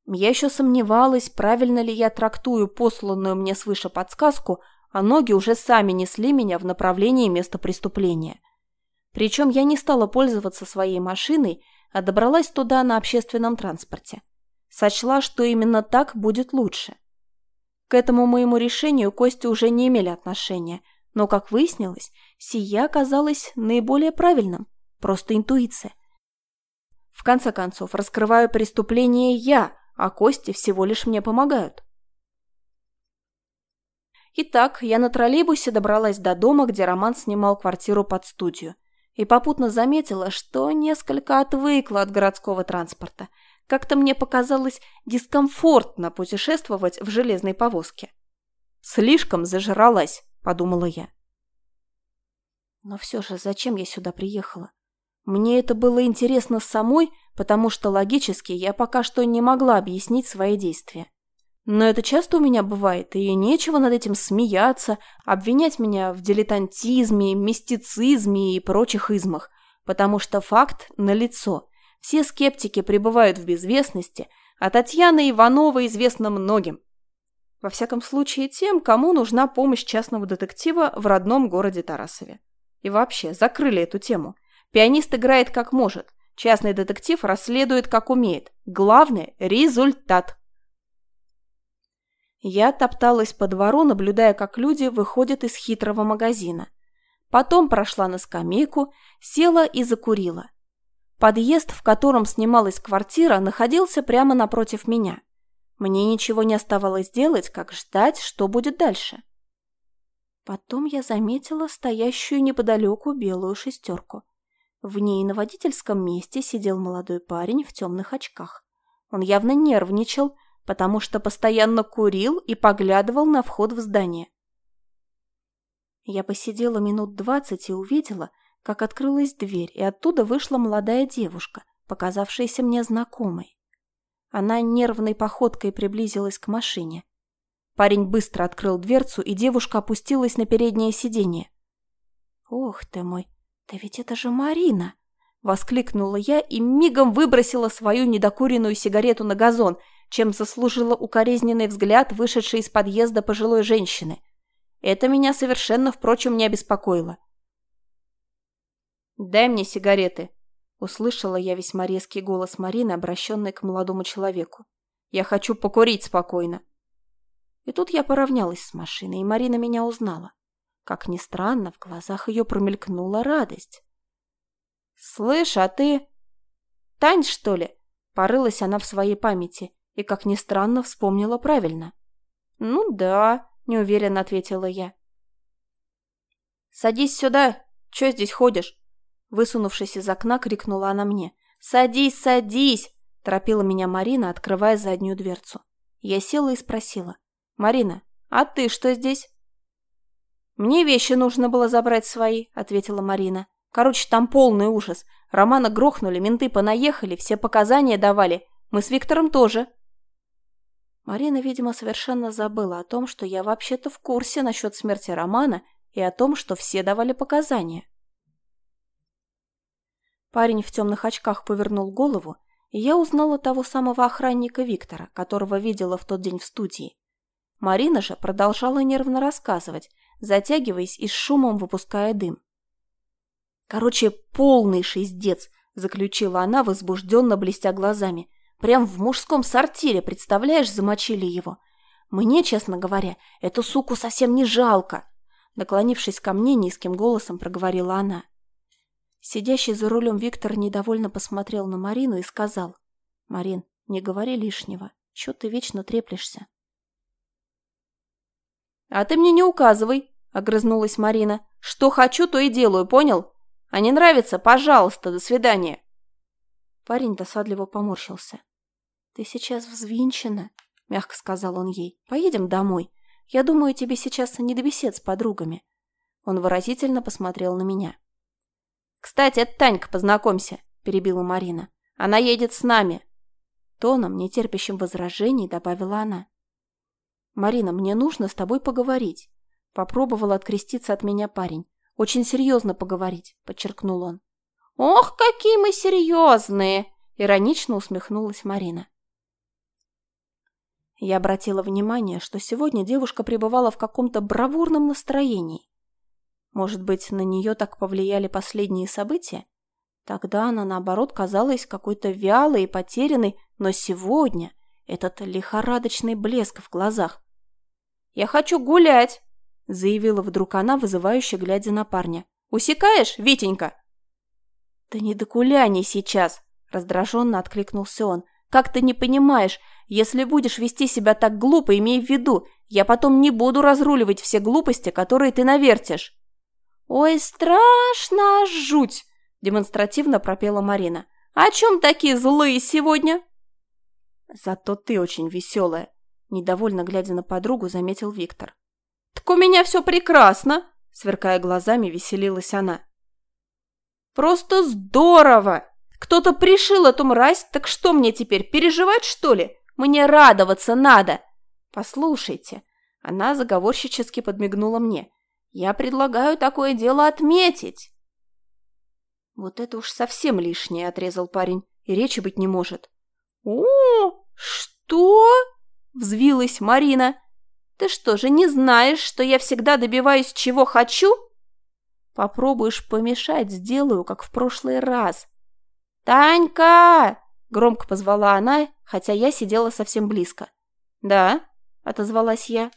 Я еще сомневалась, правильно ли я трактую посланную мне свыше подсказку, а ноги уже сами несли меня в направлении места преступления. Причем я не стала пользоваться своей машиной, а добралась туда на общественном транспорте. Сочла, что именно так будет лучше. К этому моему решению Костя уже не имели отношения, но, как выяснилось, сия оказалась наиболее правильным, просто интуиция. В конце концов, раскрываю преступление я, а Кости всего лишь мне помогают. Итак, я на троллейбусе добралась до дома, где Роман снимал квартиру под студию, и попутно заметила, что несколько отвыкла от городского транспорта. Как-то мне показалось дискомфортно путешествовать в железной повозке. «Слишком зажралась», — подумала я. Но все же, зачем я сюда приехала? Мне это было интересно самой, потому что логически я пока что не могла объяснить свои действия. Но это часто у меня бывает, и нечего над этим смеяться, обвинять меня в дилетантизме, мистицизме и прочих измах, потому что факт налицо. Все скептики пребывают в безвестности, а Татьяна Иванова известна многим. Во всяком случае, тем, кому нужна помощь частного детектива в родном городе Тарасове. И вообще, закрыли эту тему. Пианист играет как может, частный детектив расследует как умеет. Главное – результат. Я топталась по двору, наблюдая, как люди выходят из хитрого магазина. Потом прошла на скамейку, села и закурила. Подъезд, в котором снималась квартира, находился прямо напротив меня. Мне ничего не оставалось делать, как ждать, что будет дальше. Потом я заметила стоящую неподалеку белую шестерку. В ней на водительском месте сидел молодой парень в темных очках. Он явно нервничал, потому что постоянно курил и поглядывал на вход в здание. Я посидела минут двадцать и увидела, как открылась дверь, и оттуда вышла молодая девушка, показавшаяся мне знакомой. Она нервной походкой приблизилась к машине. Парень быстро открыл дверцу, и девушка опустилась на переднее сиденье. «Ох ты мой, да ведь это же Марина!» Воскликнула я и мигом выбросила свою недокуренную сигарету на газон, чем заслужила укоризненный взгляд вышедшей из подъезда пожилой женщины. Это меня совершенно, впрочем, не обеспокоило. «Дай мне сигареты», — услышала я весьма резкий голос Марины, обращенный к молодому человеку. «Я хочу покурить спокойно». И тут я поравнялась с машиной, и Марина меня узнала. Как ни странно, в глазах ее промелькнула радость. «Слышь, а ты...» «Тань, что ли?» Порылась она в своей памяти и, как ни странно, вспомнила правильно. «Ну да», — неуверенно ответила я. «Садись сюда! Чё здесь ходишь?» Высунувшись из окна, крикнула она мне. «Садись, садись!» – торопила меня Марина, открывая заднюю дверцу. Я села и спросила. «Марина, а ты что здесь?» «Мне вещи нужно было забрать свои», – ответила Марина. Короче, там полный ужас. Романа грохнули, менты понаехали, все показания давали. Мы с Виктором тоже. Марина, видимо, совершенно забыла о том, что я вообще-то в курсе насчет смерти Романа и о том, что все давали показания. Парень в темных очках повернул голову, и я узнала того самого охранника Виктора, которого видела в тот день в студии. Марина же продолжала нервно рассказывать, затягиваясь и с шумом выпуская дым. Короче, полный шиздец, заключила она, возбужденно блестя глазами. Прям в мужском сортире, представляешь, замочили его. Мне, честно говоря, эту суку совсем не жалко. Наклонившись ко мне, низким голосом проговорила она. Сидящий за рулем Виктор недовольно посмотрел на Марину и сказал. «Марин, не говори лишнего. Чё ты вечно треплешься?» «А ты мне не указывай», — огрызнулась Марина. «Что хочу, то и делаю, понял? А не нравится? Пожалуйста, до свидания. Парень досадливо поморщился. Ты сейчас взвинчена, мягко сказал он ей. Поедем домой. Я думаю, тебе сейчас не до бесед с подругами. Он выразительно посмотрел на меня. «Кстати, это Танька, познакомься», – перебила Марина. «Она едет с нами». Тоном, нетерпящим возражений, добавила она. «Марина, мне нужно с тобой поговорить», – попробовал откреститься от меня парень. Очень серьезно поговорить», — подчеркнул он. «Ох, какие мы серьезные!» — иронично усмехнулась Марина. Я обратила внимание, что сегодня девушка пребывала в каком-то бравурном настроении. Может быть, на нее так повлияли последние события? Тогда она, наоборот, казалась какой-то вялой и потерянной, но сегодня этот лихорадочный блеск в глазах. «Я хочу гулять!» — заявила вдруг она, вызывающе глядя на парня. «Усекаешь, Витенька?» «Да не до гуляний сейчас!» — раздраженно откликнулся он. «Как ты не понимаешь? Если будешь вести себя так глупо, имей в виду, я потом не буду разруливать все глупости, которые ты навертишь». «Ой, страшно, жуть!» – демонстративно пропела Марина. «О чем такие злые сегодня?» «Зато ты очень веселая», – недовольно глядя на подругу, заметил Виктор. «Так у меня все прекрасно!» – сверкая глазами, веселилась она. «Просто здорово! Кто-то пришил эту мразь, так что мне теперь, переживать, что ли? Мне радоваться надо!» «Послушайте!» – она заговорщически подмигнула мне. «Я предлагаю такое дело отметить!» «Вот это уж совсем лишнее», — отрезал парень, — «и речи быть не может». «О, что?» — взвилась Марина. «Ты что же не знаешь, что я всегда добиваюсь, чего хочу?» «Попробуешь помешать, сделаю, как в прошлый раз». «Танька!» — громко позвала она, хотя я сидела совсем близко. «Да?» — отозвалась я.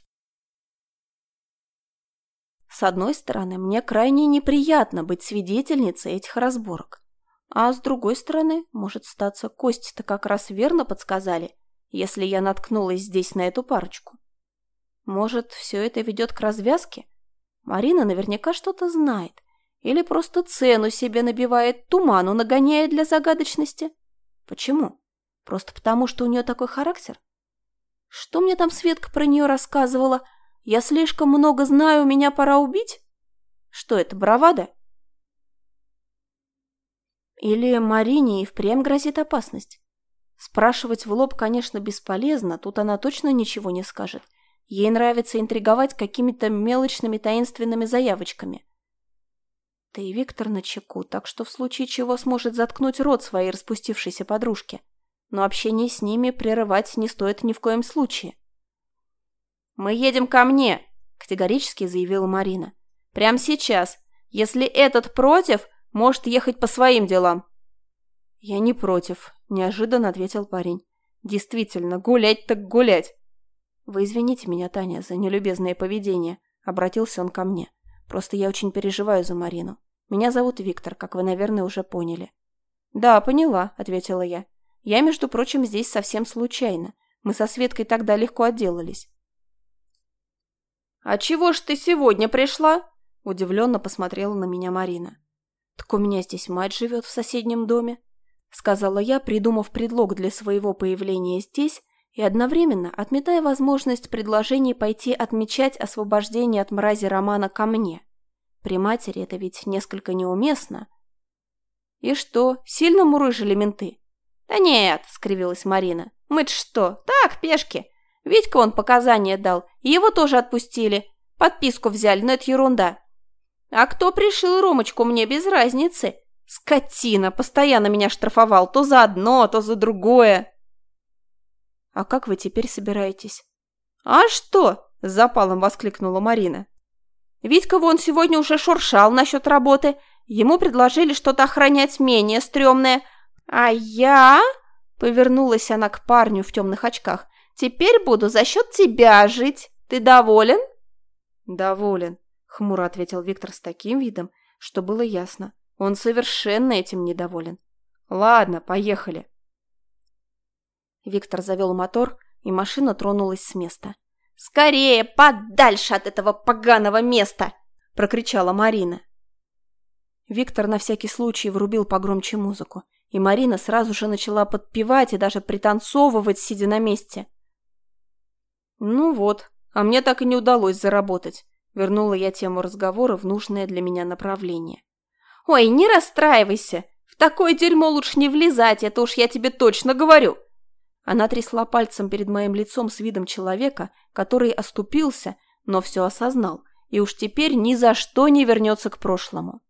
С одной стороны, мне крайне неприятно быть свидетельницей этих разборок. А с другой стороны, может статься, кости-то как раз верно подсказали, если я наткнулась здесь на эту парочку. Может, все это ведет к развязке? Марина наверняка что-то знает. Или просто цену себе набивает, туману нагоняет для загадочности. Почему? Просто потому, что у нее такой характер? Что мне там Светка про нее рассказывала – я слишком много знаю, меня пора убить? Что это, бравада? Или Марине и впрямь грозит опасность? Спрашивать в лоб, конечно, бесполезно, тут она точно ничего не скажет. Ей нравится интриговать какими-то мелочными таинственными заявочками. Да и Виктор на чеку, так что в случае чего сможет заткнуть рот своей распустившейся подружке. Но общение с ними прерывать не стоит ни в коем случае. «Мы едем ко мне», – категорически заявила Марина. «Прямо сейчас. Если этот против, может ехать по своим делам». «Я не против», – неожиданно ответил парень. «Действительно, гулять так гулять». «Вы извините меня, Таня, за нелюбезное поведение», – обратился он ко мне. «Просто я очень переживаю за Марину. Меня зовут Виктор, как вы, наверное, уже поняли». «Да, поняла», – ответила я. «Я, между прочим, здесь совсем случайно. Мы со Светкой тогда легко отделались. «А чего ж ты сегодня пришла?» – удивленно посмотрела на меня Марина. «Так у меня здесь мать живет в соседнем доме», – сказала я, придумав предлог для своего появления здесь и одновременно отметая возможность предложений пойти отмечать освобождение от мрази Романа ко мне. При матери это ведь несколько неуместно. «И что, сильно мурыжили менты?» «Да нет», – скривилась Марина. «Мы-то что, так, пешки. Витька он показания дал, его тоже отпустили. Подписку взяли, но это ерунда. А кто пришил Ромочку, мне без разницы. Скотина, постоянно меня штрафовал то за одно, то за другое. А как вы теперь собираетесь? А что? С запалом воскликнула Марина. Витька вон сегодня уже шуршал насчет работы. Ему предложили что-то охранять менее стрёмное. А я... Повернулась она к парню в темных очках. Теперь буду за счет тебя жить. Ты доволен?» «Доволен», — хмуро ответил Виктор с таким видом, что было ясно. Он совершенно этим недоволен. «Ладно, поехали». Виктор завел мотор, и машина тронулась с места. «Скорее, подальше от этого поганого места!» – прокричала Марина. Виктор на всякий случай врубил погромче музыку, и Марина сразу же начала подпевать и даже пританцовывать, сидя на месте. «Ну вот, а мне так и не удалось заработать», – вернула я тему разговора в нужное для меня направление. «Ой, не расстраивайся! В такое дерьмо лучше не влезать, это уж я тебе точно говорю!» Она трясла пальцем перед моим лицом с видом человека, который оступился, но все осознал, и уж теперь ни за что не вернется к прошлому.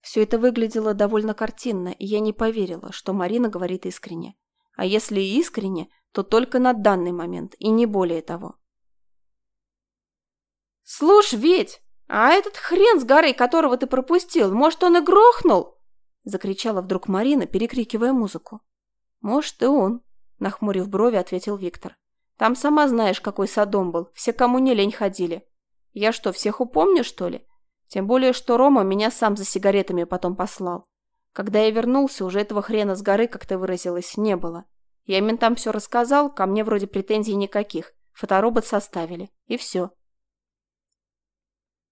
Все это выглядело довольно картинно, и я не поверила, что Марина говорит искренне. А если и искренне, то только на данный момент, и не более того. «Слушай, ведь, а этот хрен с горы, которого ты пропустил, может, он и грохнул?» Закричала вдруг Марина, перекрикивая музыку. «Может, и он», — нахмурив брови, ответил Виктор. «Там сама знаешь, какой садом был, все кому не лень ходили. Я что, всех упомню, что ли? Тем более, что Рома меня сам за сигаретами потом послал. Когда я вернулся, уже этого хрена с горы, как ты выразилась, не было. Я ментам все рассказал, ко мне вроде претензий никаких. Фоторобот составили. И все.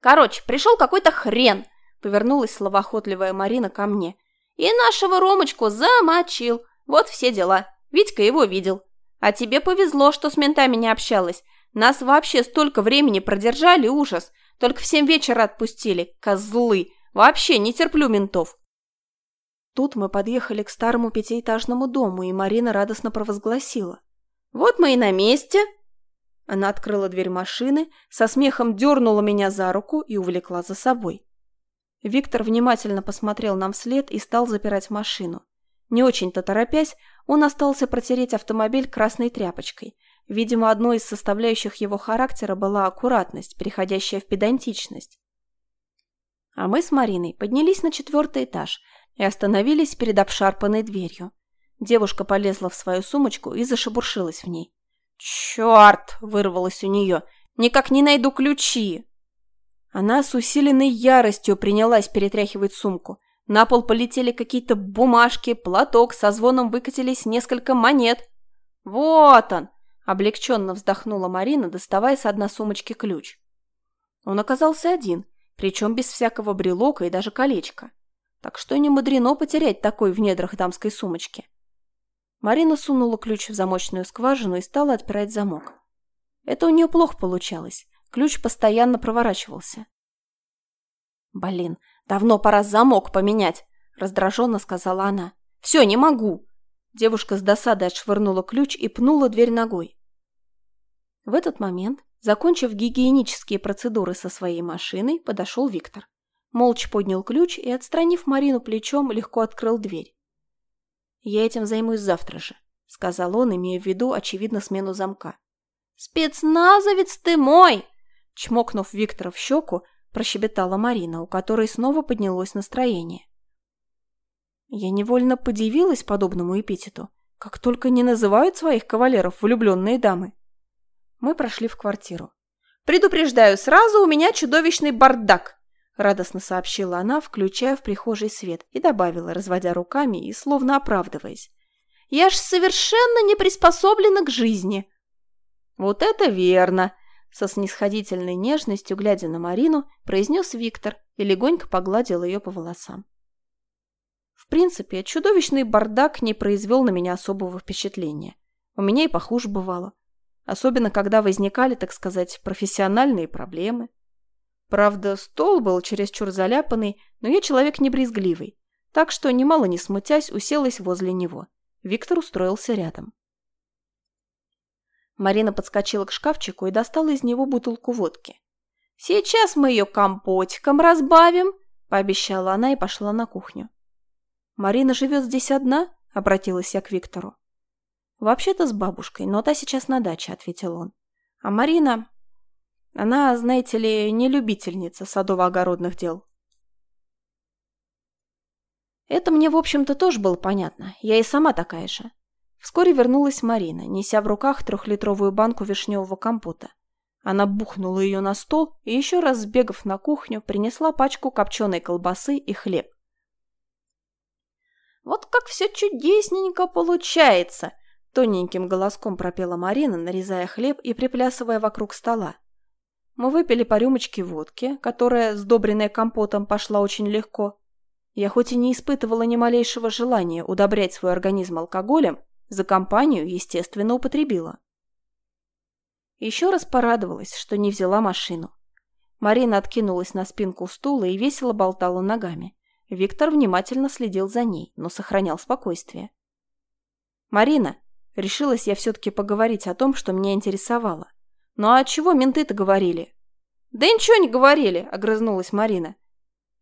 Короче, пришел какой-то хрен, повернулась словоохотливая Марина ко мне. И нашего Ромочку замочил. Вот все дела. Витька его видел. А тебе повезло, что с ментами не общалась. Нас вообще столько времени продержали, ужас. Только в семь вечера отпустили. Козлы. Вообще не терплю ментов. Тут мы подъехали к старому пятиэтажному дому, и Марина радостно провозгласила. «Вот мы и на месте!» Она открыла дверь машины, со смехом дернула меня за руку и увлекла за собой. Виктор внимательно посмотрел нам вслед и стал запирать машину. Не очень-то торопясь, он остался протереть автомобиль красной тряпочкой. Видимо, одной из составляющих его характера была аккуратность, переходящая в педантичность. А мы с Мариной поднялись на четвертый этаж и остановились перед обшарпанной дверью. Девушка полезла в свою сумочку и зашебуршилась в ней. «Черт!» – вырвалось у нее. «Никак не найду ключи!» Она с усиленной яростью принялась перетряхивать сумку. На пол полетели какие-то бумажки, платок, со звоном выкатились несколько монет. «Вот он!» – облегченно вздохнула Марина, доставая с одной сумочки ключ. Он оказался один, причем без всякого брелока и даже колечка. Так что не мудрено потерять такой в недрах дамской сумочки. Марина сунула ключ в замочную скважину и стала отпирать замок. Это у нее плохо получалось. Ключ постоянно проворачивался. «Блин, давно пора замок поменять», – раздраженно сказала она. «Все, не могу». Девушка с досадой отшвырнула ключ и пнула дверь ногой. В этот момент, закончив гигиенические процедуры со своей машиной, подошел Виктор. Молча поднял ключ и, отстранив Марину плечом, легко открыл дверь. «Я этим займусь завтра же», — сказал он, имея в виду, очевидно, смену замка. «Спецназовец ты мой!» Чмокнув Виктора в щеку, прощебетала Марина, у которой снова поднялось настроение. Я невольно подивилась подобному эпитету, как только не называют своих кавалеров влюбленные дамы. Мы прошли в квартиру. «Предупреждаю, сразу у меня чудовищный бардак!» – радостно сообщила она, включая в прихожий свет, и добавила, разводя руками и словно оправдываясь. «Я ж совершенно не приспособлена к жизни!» «Вот это верно!» – со снисходительной нежностью, глядя на Марину, произнес Виктор и легонько погладил ее по волосам. В принципе, чудовищный бардак не произвел на меня особого впечатления. У меня и похуже бывало. Особенно, когда возникали, так сказать, профессиональные проблемы. Правда, стол был чересчур заляпанный, но я человек не брезгливый, так что, немало не смутясь, уселась возле него. Виктор устроился рядом. Марина подскочила к шкафчику и достала из него бутылку водки. «Сейчас мы ее компотиком разбавим», – пообещала она и пошла на кухню. «Марина живет здесь одна?» – обратилась я к Виктору. «Вообще-то с бабушкой, но та сейчас на даче», – ответил он. «А Марина... Она, знаете ли, не любительница садово-огородных дел. Это мне, в общем-то, тоже было понятно. Я и сама такая же. Вскоре вернулась Марина, неся в руках трехлитровую банку вишневого компота. Она бухнула ее на стол и, еще раз сбегав на кухню, принесла пачку копченой колбасы и хлеб. «Вот как все чудесненько получается!» Тоненьким голоском пропела Марина, нарезая хлеб и приплясывая вокруг стола. Мы выпили по рюмочке водки, которая, сдобренная компотом, пошла очень легко. Я хоть и не испытывала ни малейшего желания удобрять свой организм алкоголем, за компанию, естественно, употребила. Еще раз порадовалась, что не взяла машину. Марина откинулась на спинку стула и весело болтала ногами. Виктор внимательно следил за ней, но сохранял спокойствие. «Марина!» Решилась я все-таки поговорить о том, что меня интересовало. «Ну а чего менты-то говорили?» «Да ничего не говорили», — огрызнулась Марина.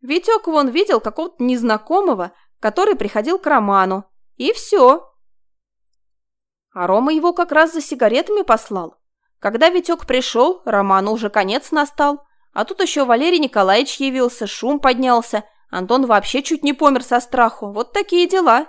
«Витек вон видел какого-то незнакомого, который приходил к Роману. И все». А Рома его как раз за сигаретами послал. Когда Витек пришел, Роману уже конец настал. А тут еще Валерий Николаевич явился, шум поднялся. Антон вообще чуть не помер со страху. Вот такие дела.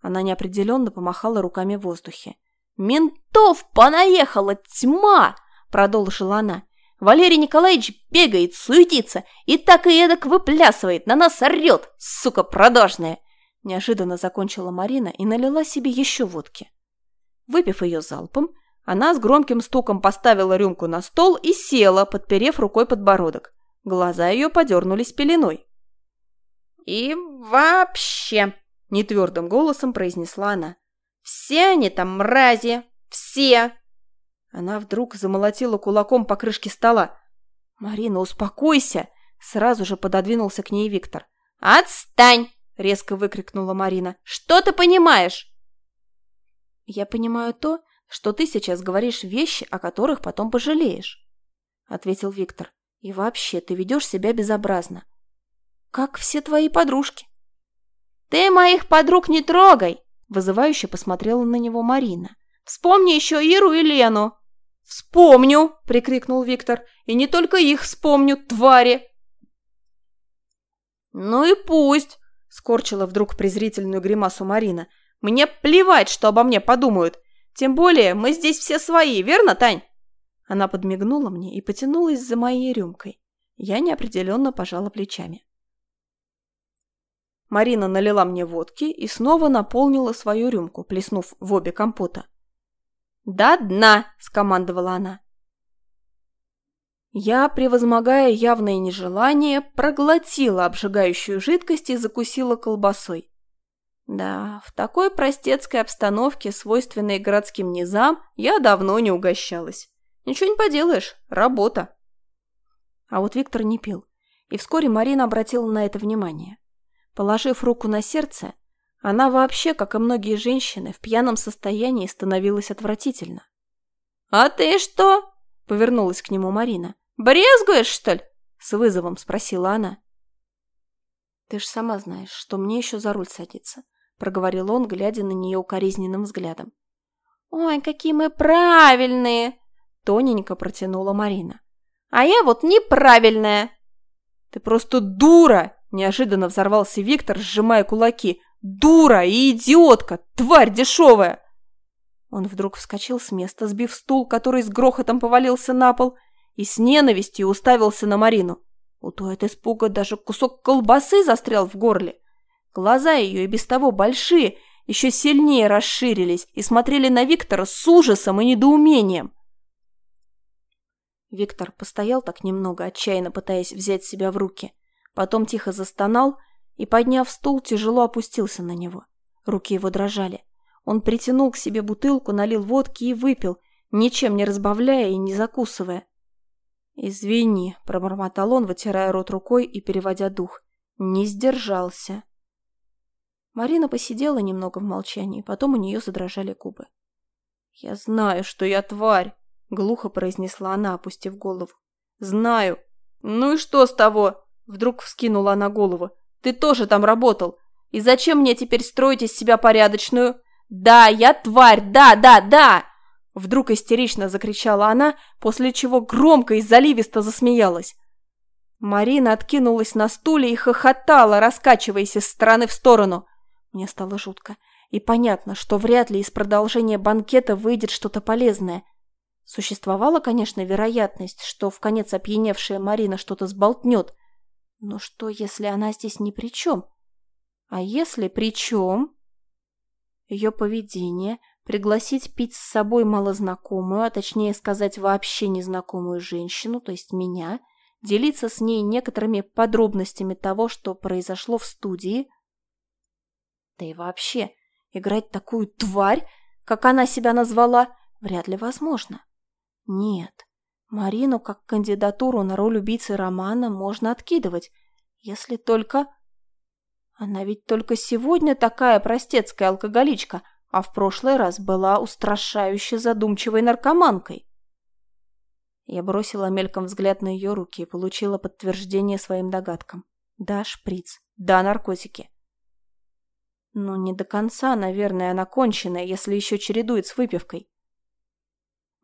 Она неопределенно помахала руками в воздухе. «Ментов понаехала тьма!» – продолжила она. «Валерий Николаевич бегает, суетится и так и эдак выплясывает, на нас орет, сука продажная!» Неожиданно закончила Марина и налила себе еще водки. Выпив ее залпом, она с громким стуком поставила рюмку на стол и села, подперев рукой подбородок. Глаза ее подернулись пеленой. «И вообще», — нетвердым голосом произнесла она, — «все они там мрази, все!» Она вдруг замолотила кулаком по крышке стола. «Марина, успокойся!» Сразу же пододвинулся к ней Виктор. «Отстань!» — резко выкрикнула Марина. «Что ты понимаешь?» «Я понимаю то, что ты сейчас говоришь вещи, о которых потом пожалеешь», — ответил Виктор. «И вообще, ты ведешь себя безобразно. Как все твои подружки». «Ты моих подруг не трогай!» — вызывающе посмотрела на него Марина. «Вспомни еще Иру и Лену!» «Вспомню!» — прикрикнул Виктор. «И не только их вспомню, твари!» «Ну и пусть!» — скорчила вдруг презрительную гримасу Марина. «Мне плевать, что обо мне подумают. Тем более мы здесь все свои, верно, Тань?» Она подмигнула мне и потянулась за моей рюмкой. Я неопределенно пожала плечами. Марина налила мне водки и снова наполнила свою рюмку, плеснув в обе компота. «До дна!» – скомандовала она. Я, превозмогая явное нежелание, проглотила обжигающую жидкость и закусила колбасой. Да, в такой простецкой обстановке, свойственной городским низам, я давно не угощалась. Ничего не поделаешь, работа. А вот Виктор не пил, и вскоре Марина обратила на это внимание. Положив руку на сердце, она вообще, как и многие женщины, в пьяном состоянии становилась отвратительно. «А ты что?» — повернулась к нему Марина. «Брезгуешь, что ли?» — с вызовом спросила она. «Ты ж сама знаешь, что мне еще за руль садиться», — проговорил он, глядя на нее укоризненным взглядом. «Ой, какие мы правильные!» — тоненько протянула Марина. «А я вот неправильная!» «Ты просто дура!» — неожиданно взорвался Виктор, сжимая кулаки. «Дура и идиотка! Тварь дешевая!» Он вдруг вскочил с места, сбив стул, который с грохотом повалился на пол, и с ненавистью уставился на Марину. У той от испуга даже кусок колбасы застрял в горле. Глаза ее и без того большие, еще сильнее расширились и смотрели на Виктора с ужасом и недоумением. Виктор постоял так немного, отчаянно пытаясь взять себя в руки. Потом тихо застонал и, подняв стул, тяжело опустился на него. Руки его дрожали. Он притянул к себе бутылку, налил водки и выпил, ничем не разбавляя и не закусывая. «Извини», — пробормотал он, вытирая рот рукой и переводя дух. «Не сдержался». Марина посидела немного в молчании, потом у нее задрожали губы. «Я знаю, что я тварь!» — глухо произнесла она, опустив голову. «Знаю. Ну и что с того?» — вдруг вскинула она голову. «Ты тоже там работал. И зачем мне теперь строить из себя порядочную?» «Да, я тварь! Да, да, да!» Вдруг истерично закричала она, после чего громко и заливисто засмеялась. Марина откинулась на стуле и хохотала, раскачиваясь из стороны в сторону. Мне стало жутко. И понятно, что вряд ли из продолжения банкета выйдет что-то полезное. Существовала, конечно, вероятность, что в конец опьяневшая Марина что-то сболтнет. Но что, если она здесь ни при чем? А если при чем? Ее поведение, пригласить пить с собой малознакомую, а точнее сказать вообще незнакомую женщину, то есть меня, делиться с ней некоторыми подробностями того, что произошло в студии, да и вообще, играть такую тварь, как она себя назвала, вряд ли возможно. Нет, Марину как кандидатуру на роль убийцы Романа можно откидывать, если только... Она ведь только сегодня такая простецкая алкоголичка, а в прошлый раз была устрашающе задумчивой наркоманкой. Я бросила мельком взгляд на ее руки и получила подтверждение своим догадкам. Да, шприц. Да, наркотики. Ну, не до конца, наверное, она конченая, если еще чередует с выпивкой.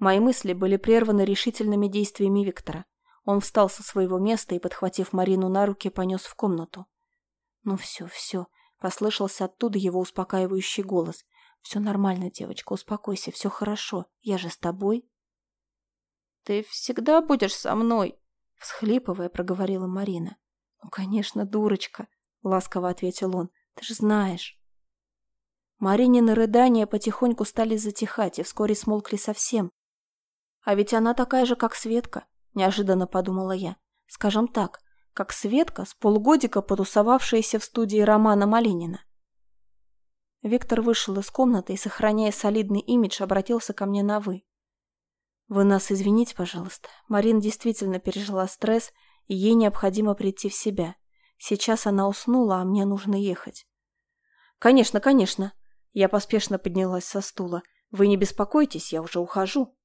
Мои мысли были прерваны решительными действиями Виктора. Он встал со своего места и, подхватив Марину на руки, понес в комнату. «Ну все, все», — послышался оттуда его успокаивающий голос. «Все нормально, девочка, успокойся, все хорошо. Я же с тобой». «Ты всегда будешь со мной?» — всхлипывая, проговорила Марина. «Ну, конечно, дурочка», — ласково ответил он. «Ты же знаешь». Маринины рыдания потихоньку стали затихать и вскоре смолкли совсем. А ведь она такая же, как Светка, неожиданно подумала я. Скажем так, как Светка, с полгодика потусовавшаяся в студии Романа Малинина. Виктор вышел из комнаты и, сохраняя солидный имидж, обратился ко мне на «вы». «Вы нас извините, пожалуйста. Марин действительно пережила стресс, и ей необходимо прийти в себя. Сейчас она уснула, а мне нужно ехать». «Конечно, конечно», я поспешно поднялась со стула. «Вы не беспокойтесь, я уже ухожу».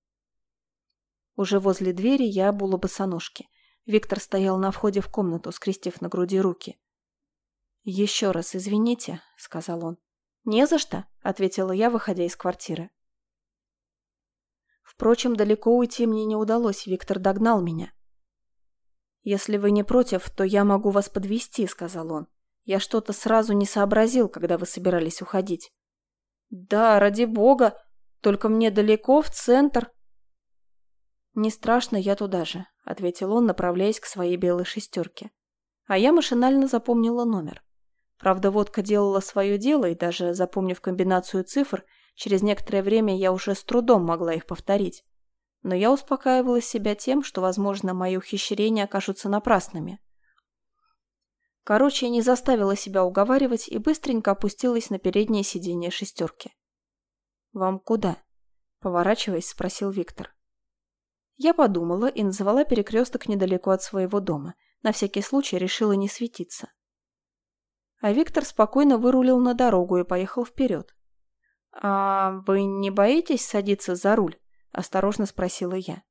Уже возле двери я обула босоножки. Виктор стоял на входе в комнату, скрестив на груди руки. «Еще раз извините», — сказал он. «Не за что», — ответила я, выходя из квартиры. Впрочем, далеко уйти мне не удалось, Виктор догнал меня. «Если вы не против, то я могу вас подвести, сказал он. «Я что-то сразу не сообразил, когда вы собирались уходить». «Да, ради бога. Только мне далеко, в центр». «Не страшно, я туда же», — ответил он, направляясь к своей белой шестерке. А я машинально запомнила номер. Правда, водка делала свое дело, и даже запомнив комбинацию цифр, через некоторое время я уже с трудом могла их повторить. Но я успокаивала себя тем, что, возможно, мои ухищрения окажутся напрасными. Короче, не заставила себя уговаривать и быстренько опустилась на переднее сиденье шестерки. «Вам куда?» – поворачиваясь, спросил Виктор. Я подумала и назвала перекресток недалеко от своего дома. На всякий случай решила не светиться. А Виктор спокойно вырулил на дорогу и поехал вперед. «А вы не боитесь садиться за руль?» – осторожно спросила я.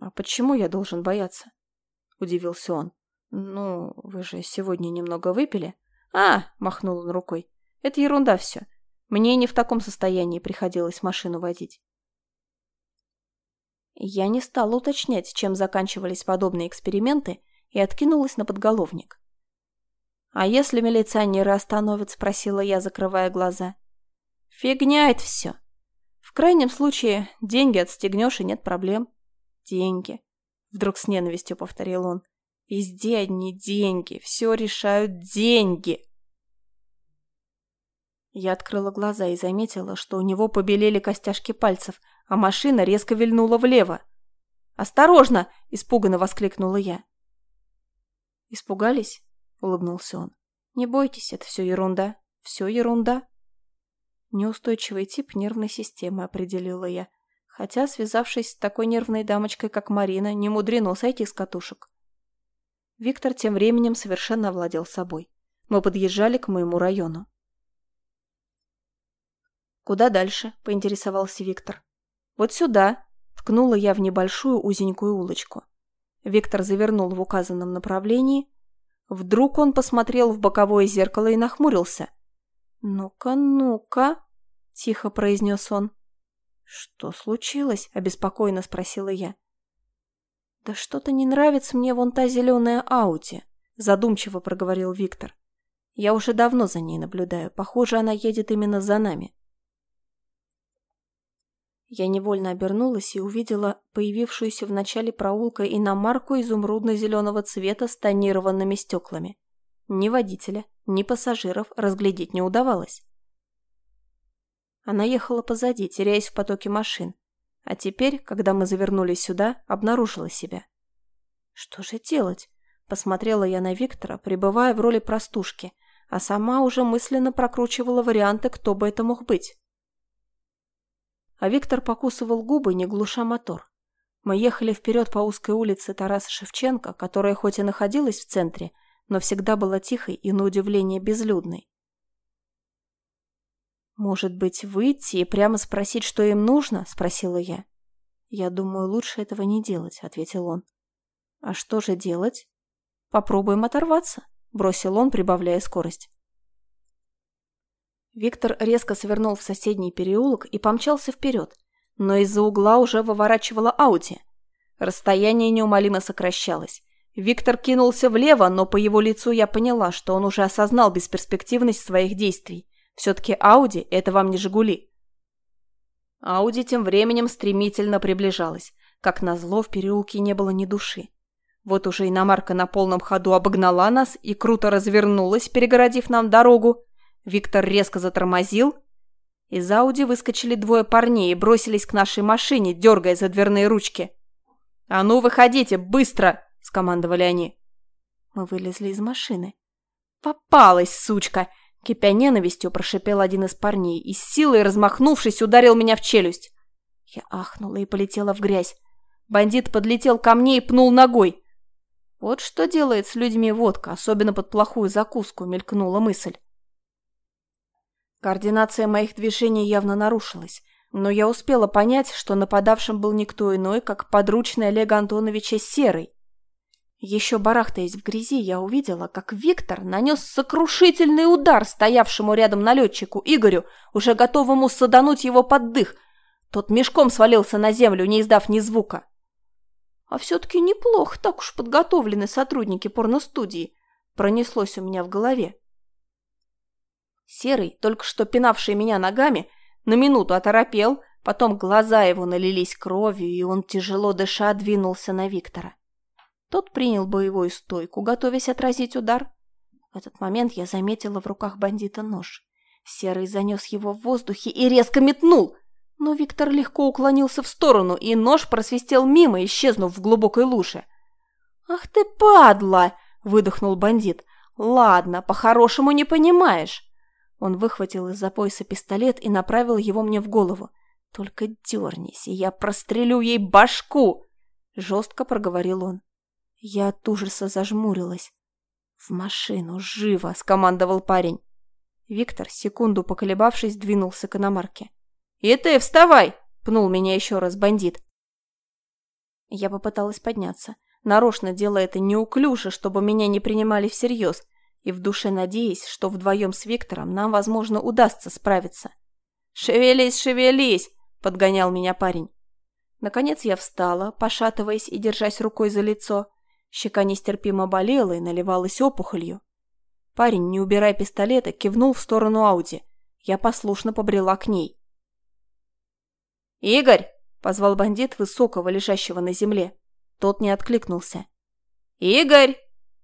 «А почему я должен бояться?» – удивился он. «Ну, вы же сегодня немного выпили?» «А!» – махнул он рукой. «Это ерунда все. Мне не в таком состоянии приходилось машину водить». Я не стала уточнять, чем заканчивались подобные эксперименты, и откинулась на подголовник. «А если милиционеры остановят?» – спросила я, закрывая глаза. «Фигня это все. В крайнем случае, деньги отстегнешь, и нет проблем». «Деньги», – вдруг с ненавистью повторил он. Везде одни деньги, все решают деньги. Я открыла глаза и заметила, что у него побелели костяшки пальцев, а машина резко вильнула влево. «Осторожно!» – испуганно воскликнула я. «Испугались?» – улыбнулся он. «Не бойтесь, это все ерунда. Все ерунда». Неустойчивый тип нервной системы, определила я. Хотя, связавшись с такой нервной дамочкой, как Марина, не мудрено сойти с катушек. Виктор тем временем совершенно овладел собой. Мы подъезжали к моему району. «Куда дальше?» – поинтересовался Виктор. «Вот сюда!» – ткнула я в небольшую узенькую улочку. Виктор завернул в указанном направлении. Вдруг он посмотрел в боковое зеркало и нахмурился. «Ну-ка, ну-ка!» – тихо произнес он. «Что случилось?» – обеспокоенно спросила я. «Да что-то не нравится мне вон та зеленая Ауди», – задумчиво проговорил Виктор. «Я уже давно за ней наблюдаю. Похоже, она едет именно за нами». Я невольно обернулась и увидела появившуюся в начале проулка иномарку изумрудно-зеленого цвета с тонированными стеклами. Ни водителя, ни пассажиров разглядеть не удавалось. Она ехала позади, теряясь в потоке машин. А теперь, когда мы завернули сюда, обнаружила себя. Что же делать? Посмотрела я на Виктора, пребывая в роли простушки, а сама уже мысленно прокручивала варианты, кто бы это мог быть. А Виктор покусывал губы, не глуша мотор. Мы ехали вперед по узкой улице Тараса Шевченко, которая хоть и находилась в центре, но всегда была тихой и, на удивление, безлюдной. «Может быть, выйти и прямо спросить, что им нужно?» – спросила я. «Я думаю, лучше этого не делать», – ответил он. «А что же делать?» «Попробуем оторваться», – бросил он, прибавляя скорость. Виктор резко свернул в соседний переулок и помчался вперед, но из-за угла уже выворачивала Ауди. Расстояние неумолимо сокращалось. Виктор кинулся влево, но по его лицу я поняла, что он уже осознал бесперспективность своих действий. Все-таки Ауди – это вам не Жигули. Ауди тем временем стремительно приближалась. Как назло, в переулке не было ни души. Вот уже иномарка на полном ходу обогнала нас и круто развернулась, перегородив нам дорогу. Виктор резко затормозил. Из Ауди выскочили двое парней и бросились к нашей машине, дергая за дверные ручки. «А ну, выходите, быстро!» – скомандовали они. Мы вылезли из машины. «Попалась, сучка!» – кипя ненавистью, прошипел один из парней и с силой, размахнувшись, ударил меня в челюсть. Я ахнула и полетела в грязь. Бандит подлетел ко мне и пнул ногой. Вот что делает с людьми водка, особенно под плохую закуску, мелькнула мысль. Координация моих движений явно нарушилась, но я успела понять, что нападавшим был никто иной, как подручный Олега Антоновича Серый. Еще барахтаясь в грязи, я увидела, как Виктор нанес сокрушительный удар стоявшему рядом налетчику Игорю, уже готовому садануть его под дых. Тот мешком свалился на землю, не издав ни звука. А все-таки неплохо так уж подготовлены сотрудники порностудии, пронеслось у меня в голове. Серый, только что пинавший меня ногами, на минуту оторопел, потом глаза его налились кровью, и он, тяжело дыша, двинулся на Виктора. Тот принял боевую стойку, готовясь отразить удар. В этот момент я заметила в руках бандита нож. Серый занес его в воздухе и резко метнул. Но Виктор легко уклонился в сторону, и нож просвистел мимо, исчезнув в глубокой луже. «Ах ты падла!» – выдохнул бандит. «Ладно, по-хорошему не понимаешь». Он выхватил из-за пояса пистолет и направил его мне в голову. «Только дернись, и я прострелю ей башку!» – жестко проговорил он. Я от ужаса зажмурилась. «В машину, живо!» – скомандовал парень. Виктор, секунду поколебавшись, двинулся к иномарке. «И ты вставай!» – пнул меня еще раз бандит. Я попыталась подняться, нарочно делая это неуклюже, чтобы меня не принимали всерьез, и в душе надеясь, что вдвоем с Виктором нам, возможно, удастся справиться. «Шевелись, шевелись!» – подгонял меня парень. Наконец я встала, пошатываясь и держась рукой за лицо. Щека нестерпимо болела и наливалась опухолью. Парень, не убирая пистолета, кивнул в сторону Ауди. Я послушно побрела к ней. «Игорь!» – позвал бандит высокого, лежащего на земле. Тот не откликнулся. «Игорь!»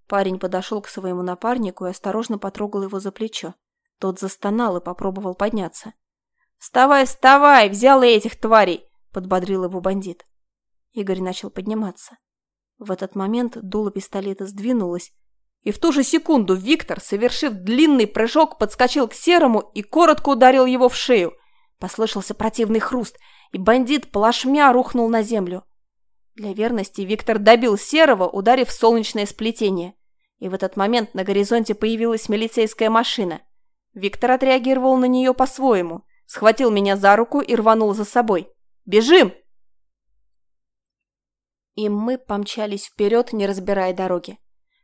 Парень подошел к своему напарнику и осторожно потрогал его за плечо. Тот застонал и попробовал подняться. «Вставай, вставай! Взял и этих тварей!» – подбодрил его бандит. Игорь начал подниматься. В этот момент дуло пистолета сдвинулось, и в ту же секунду Виктор, совершив длинный прыжок, подскочил к Серому и коротко ударил его в шею. Послышался противный хруст – и бандит плашмя рухнул на землю. Для верности Виктор добил Серого, ударив солнечное сплетение. И в этот момент на горизонте появилась милицейская машина. Виктор отреагировал на нее по-своему, схватил меня за руку и рванул за собой. «Бежим!» И мы помчались вперед, не разбирая дороги.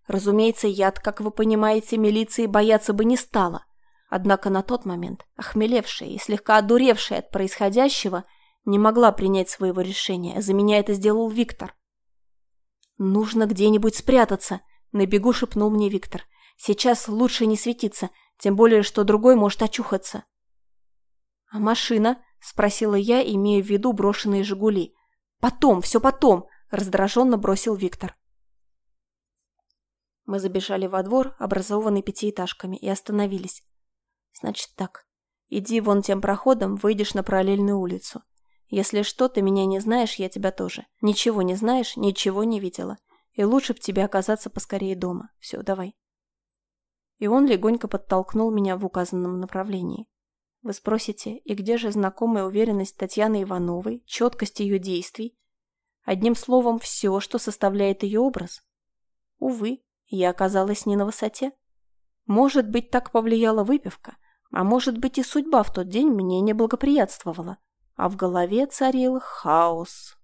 Разумеется, яд, как вы понимаете, милиции бояться бы не стала. Однако на тот момент, охмелевшая и слегка одуревшая от происходящего, не могла принять своего решения. За меня это сделал Виктор. «Нужно где-нибудь спрятаться», — на бегу шепнул мне Виктор. «Сейчас лучше не светиться, тем более, что другой может очухаться». «А машина?» — спросила я, имея в виду брошенные «Жигули». «Потом, все потом», — раздраженно бросил Виктор. Мы забежали во двор, образованный пятиэтажками, и остановились. «Значит так. Иди вон тем проходом, выйдешь на параллельную улицу. Если что, ты меня не знаешь, я тебя тоже. Ничего не знаешь, ничего не видела. И лучше б тебе оказаться поскорее дома. Все, давай. И он легонько подтолкнул меня в указанном направлении. Вы спросите, и где же знакомая уверенность Татьяны Ивановой, четкость ее действий? Одним словом, все, что составляет ее образ. Увы, я оказалась не на высоте. Может быть, так повлияла выпивка, а может быть и судьба в тот день мне не благоприятствовала а в голове царил хаос.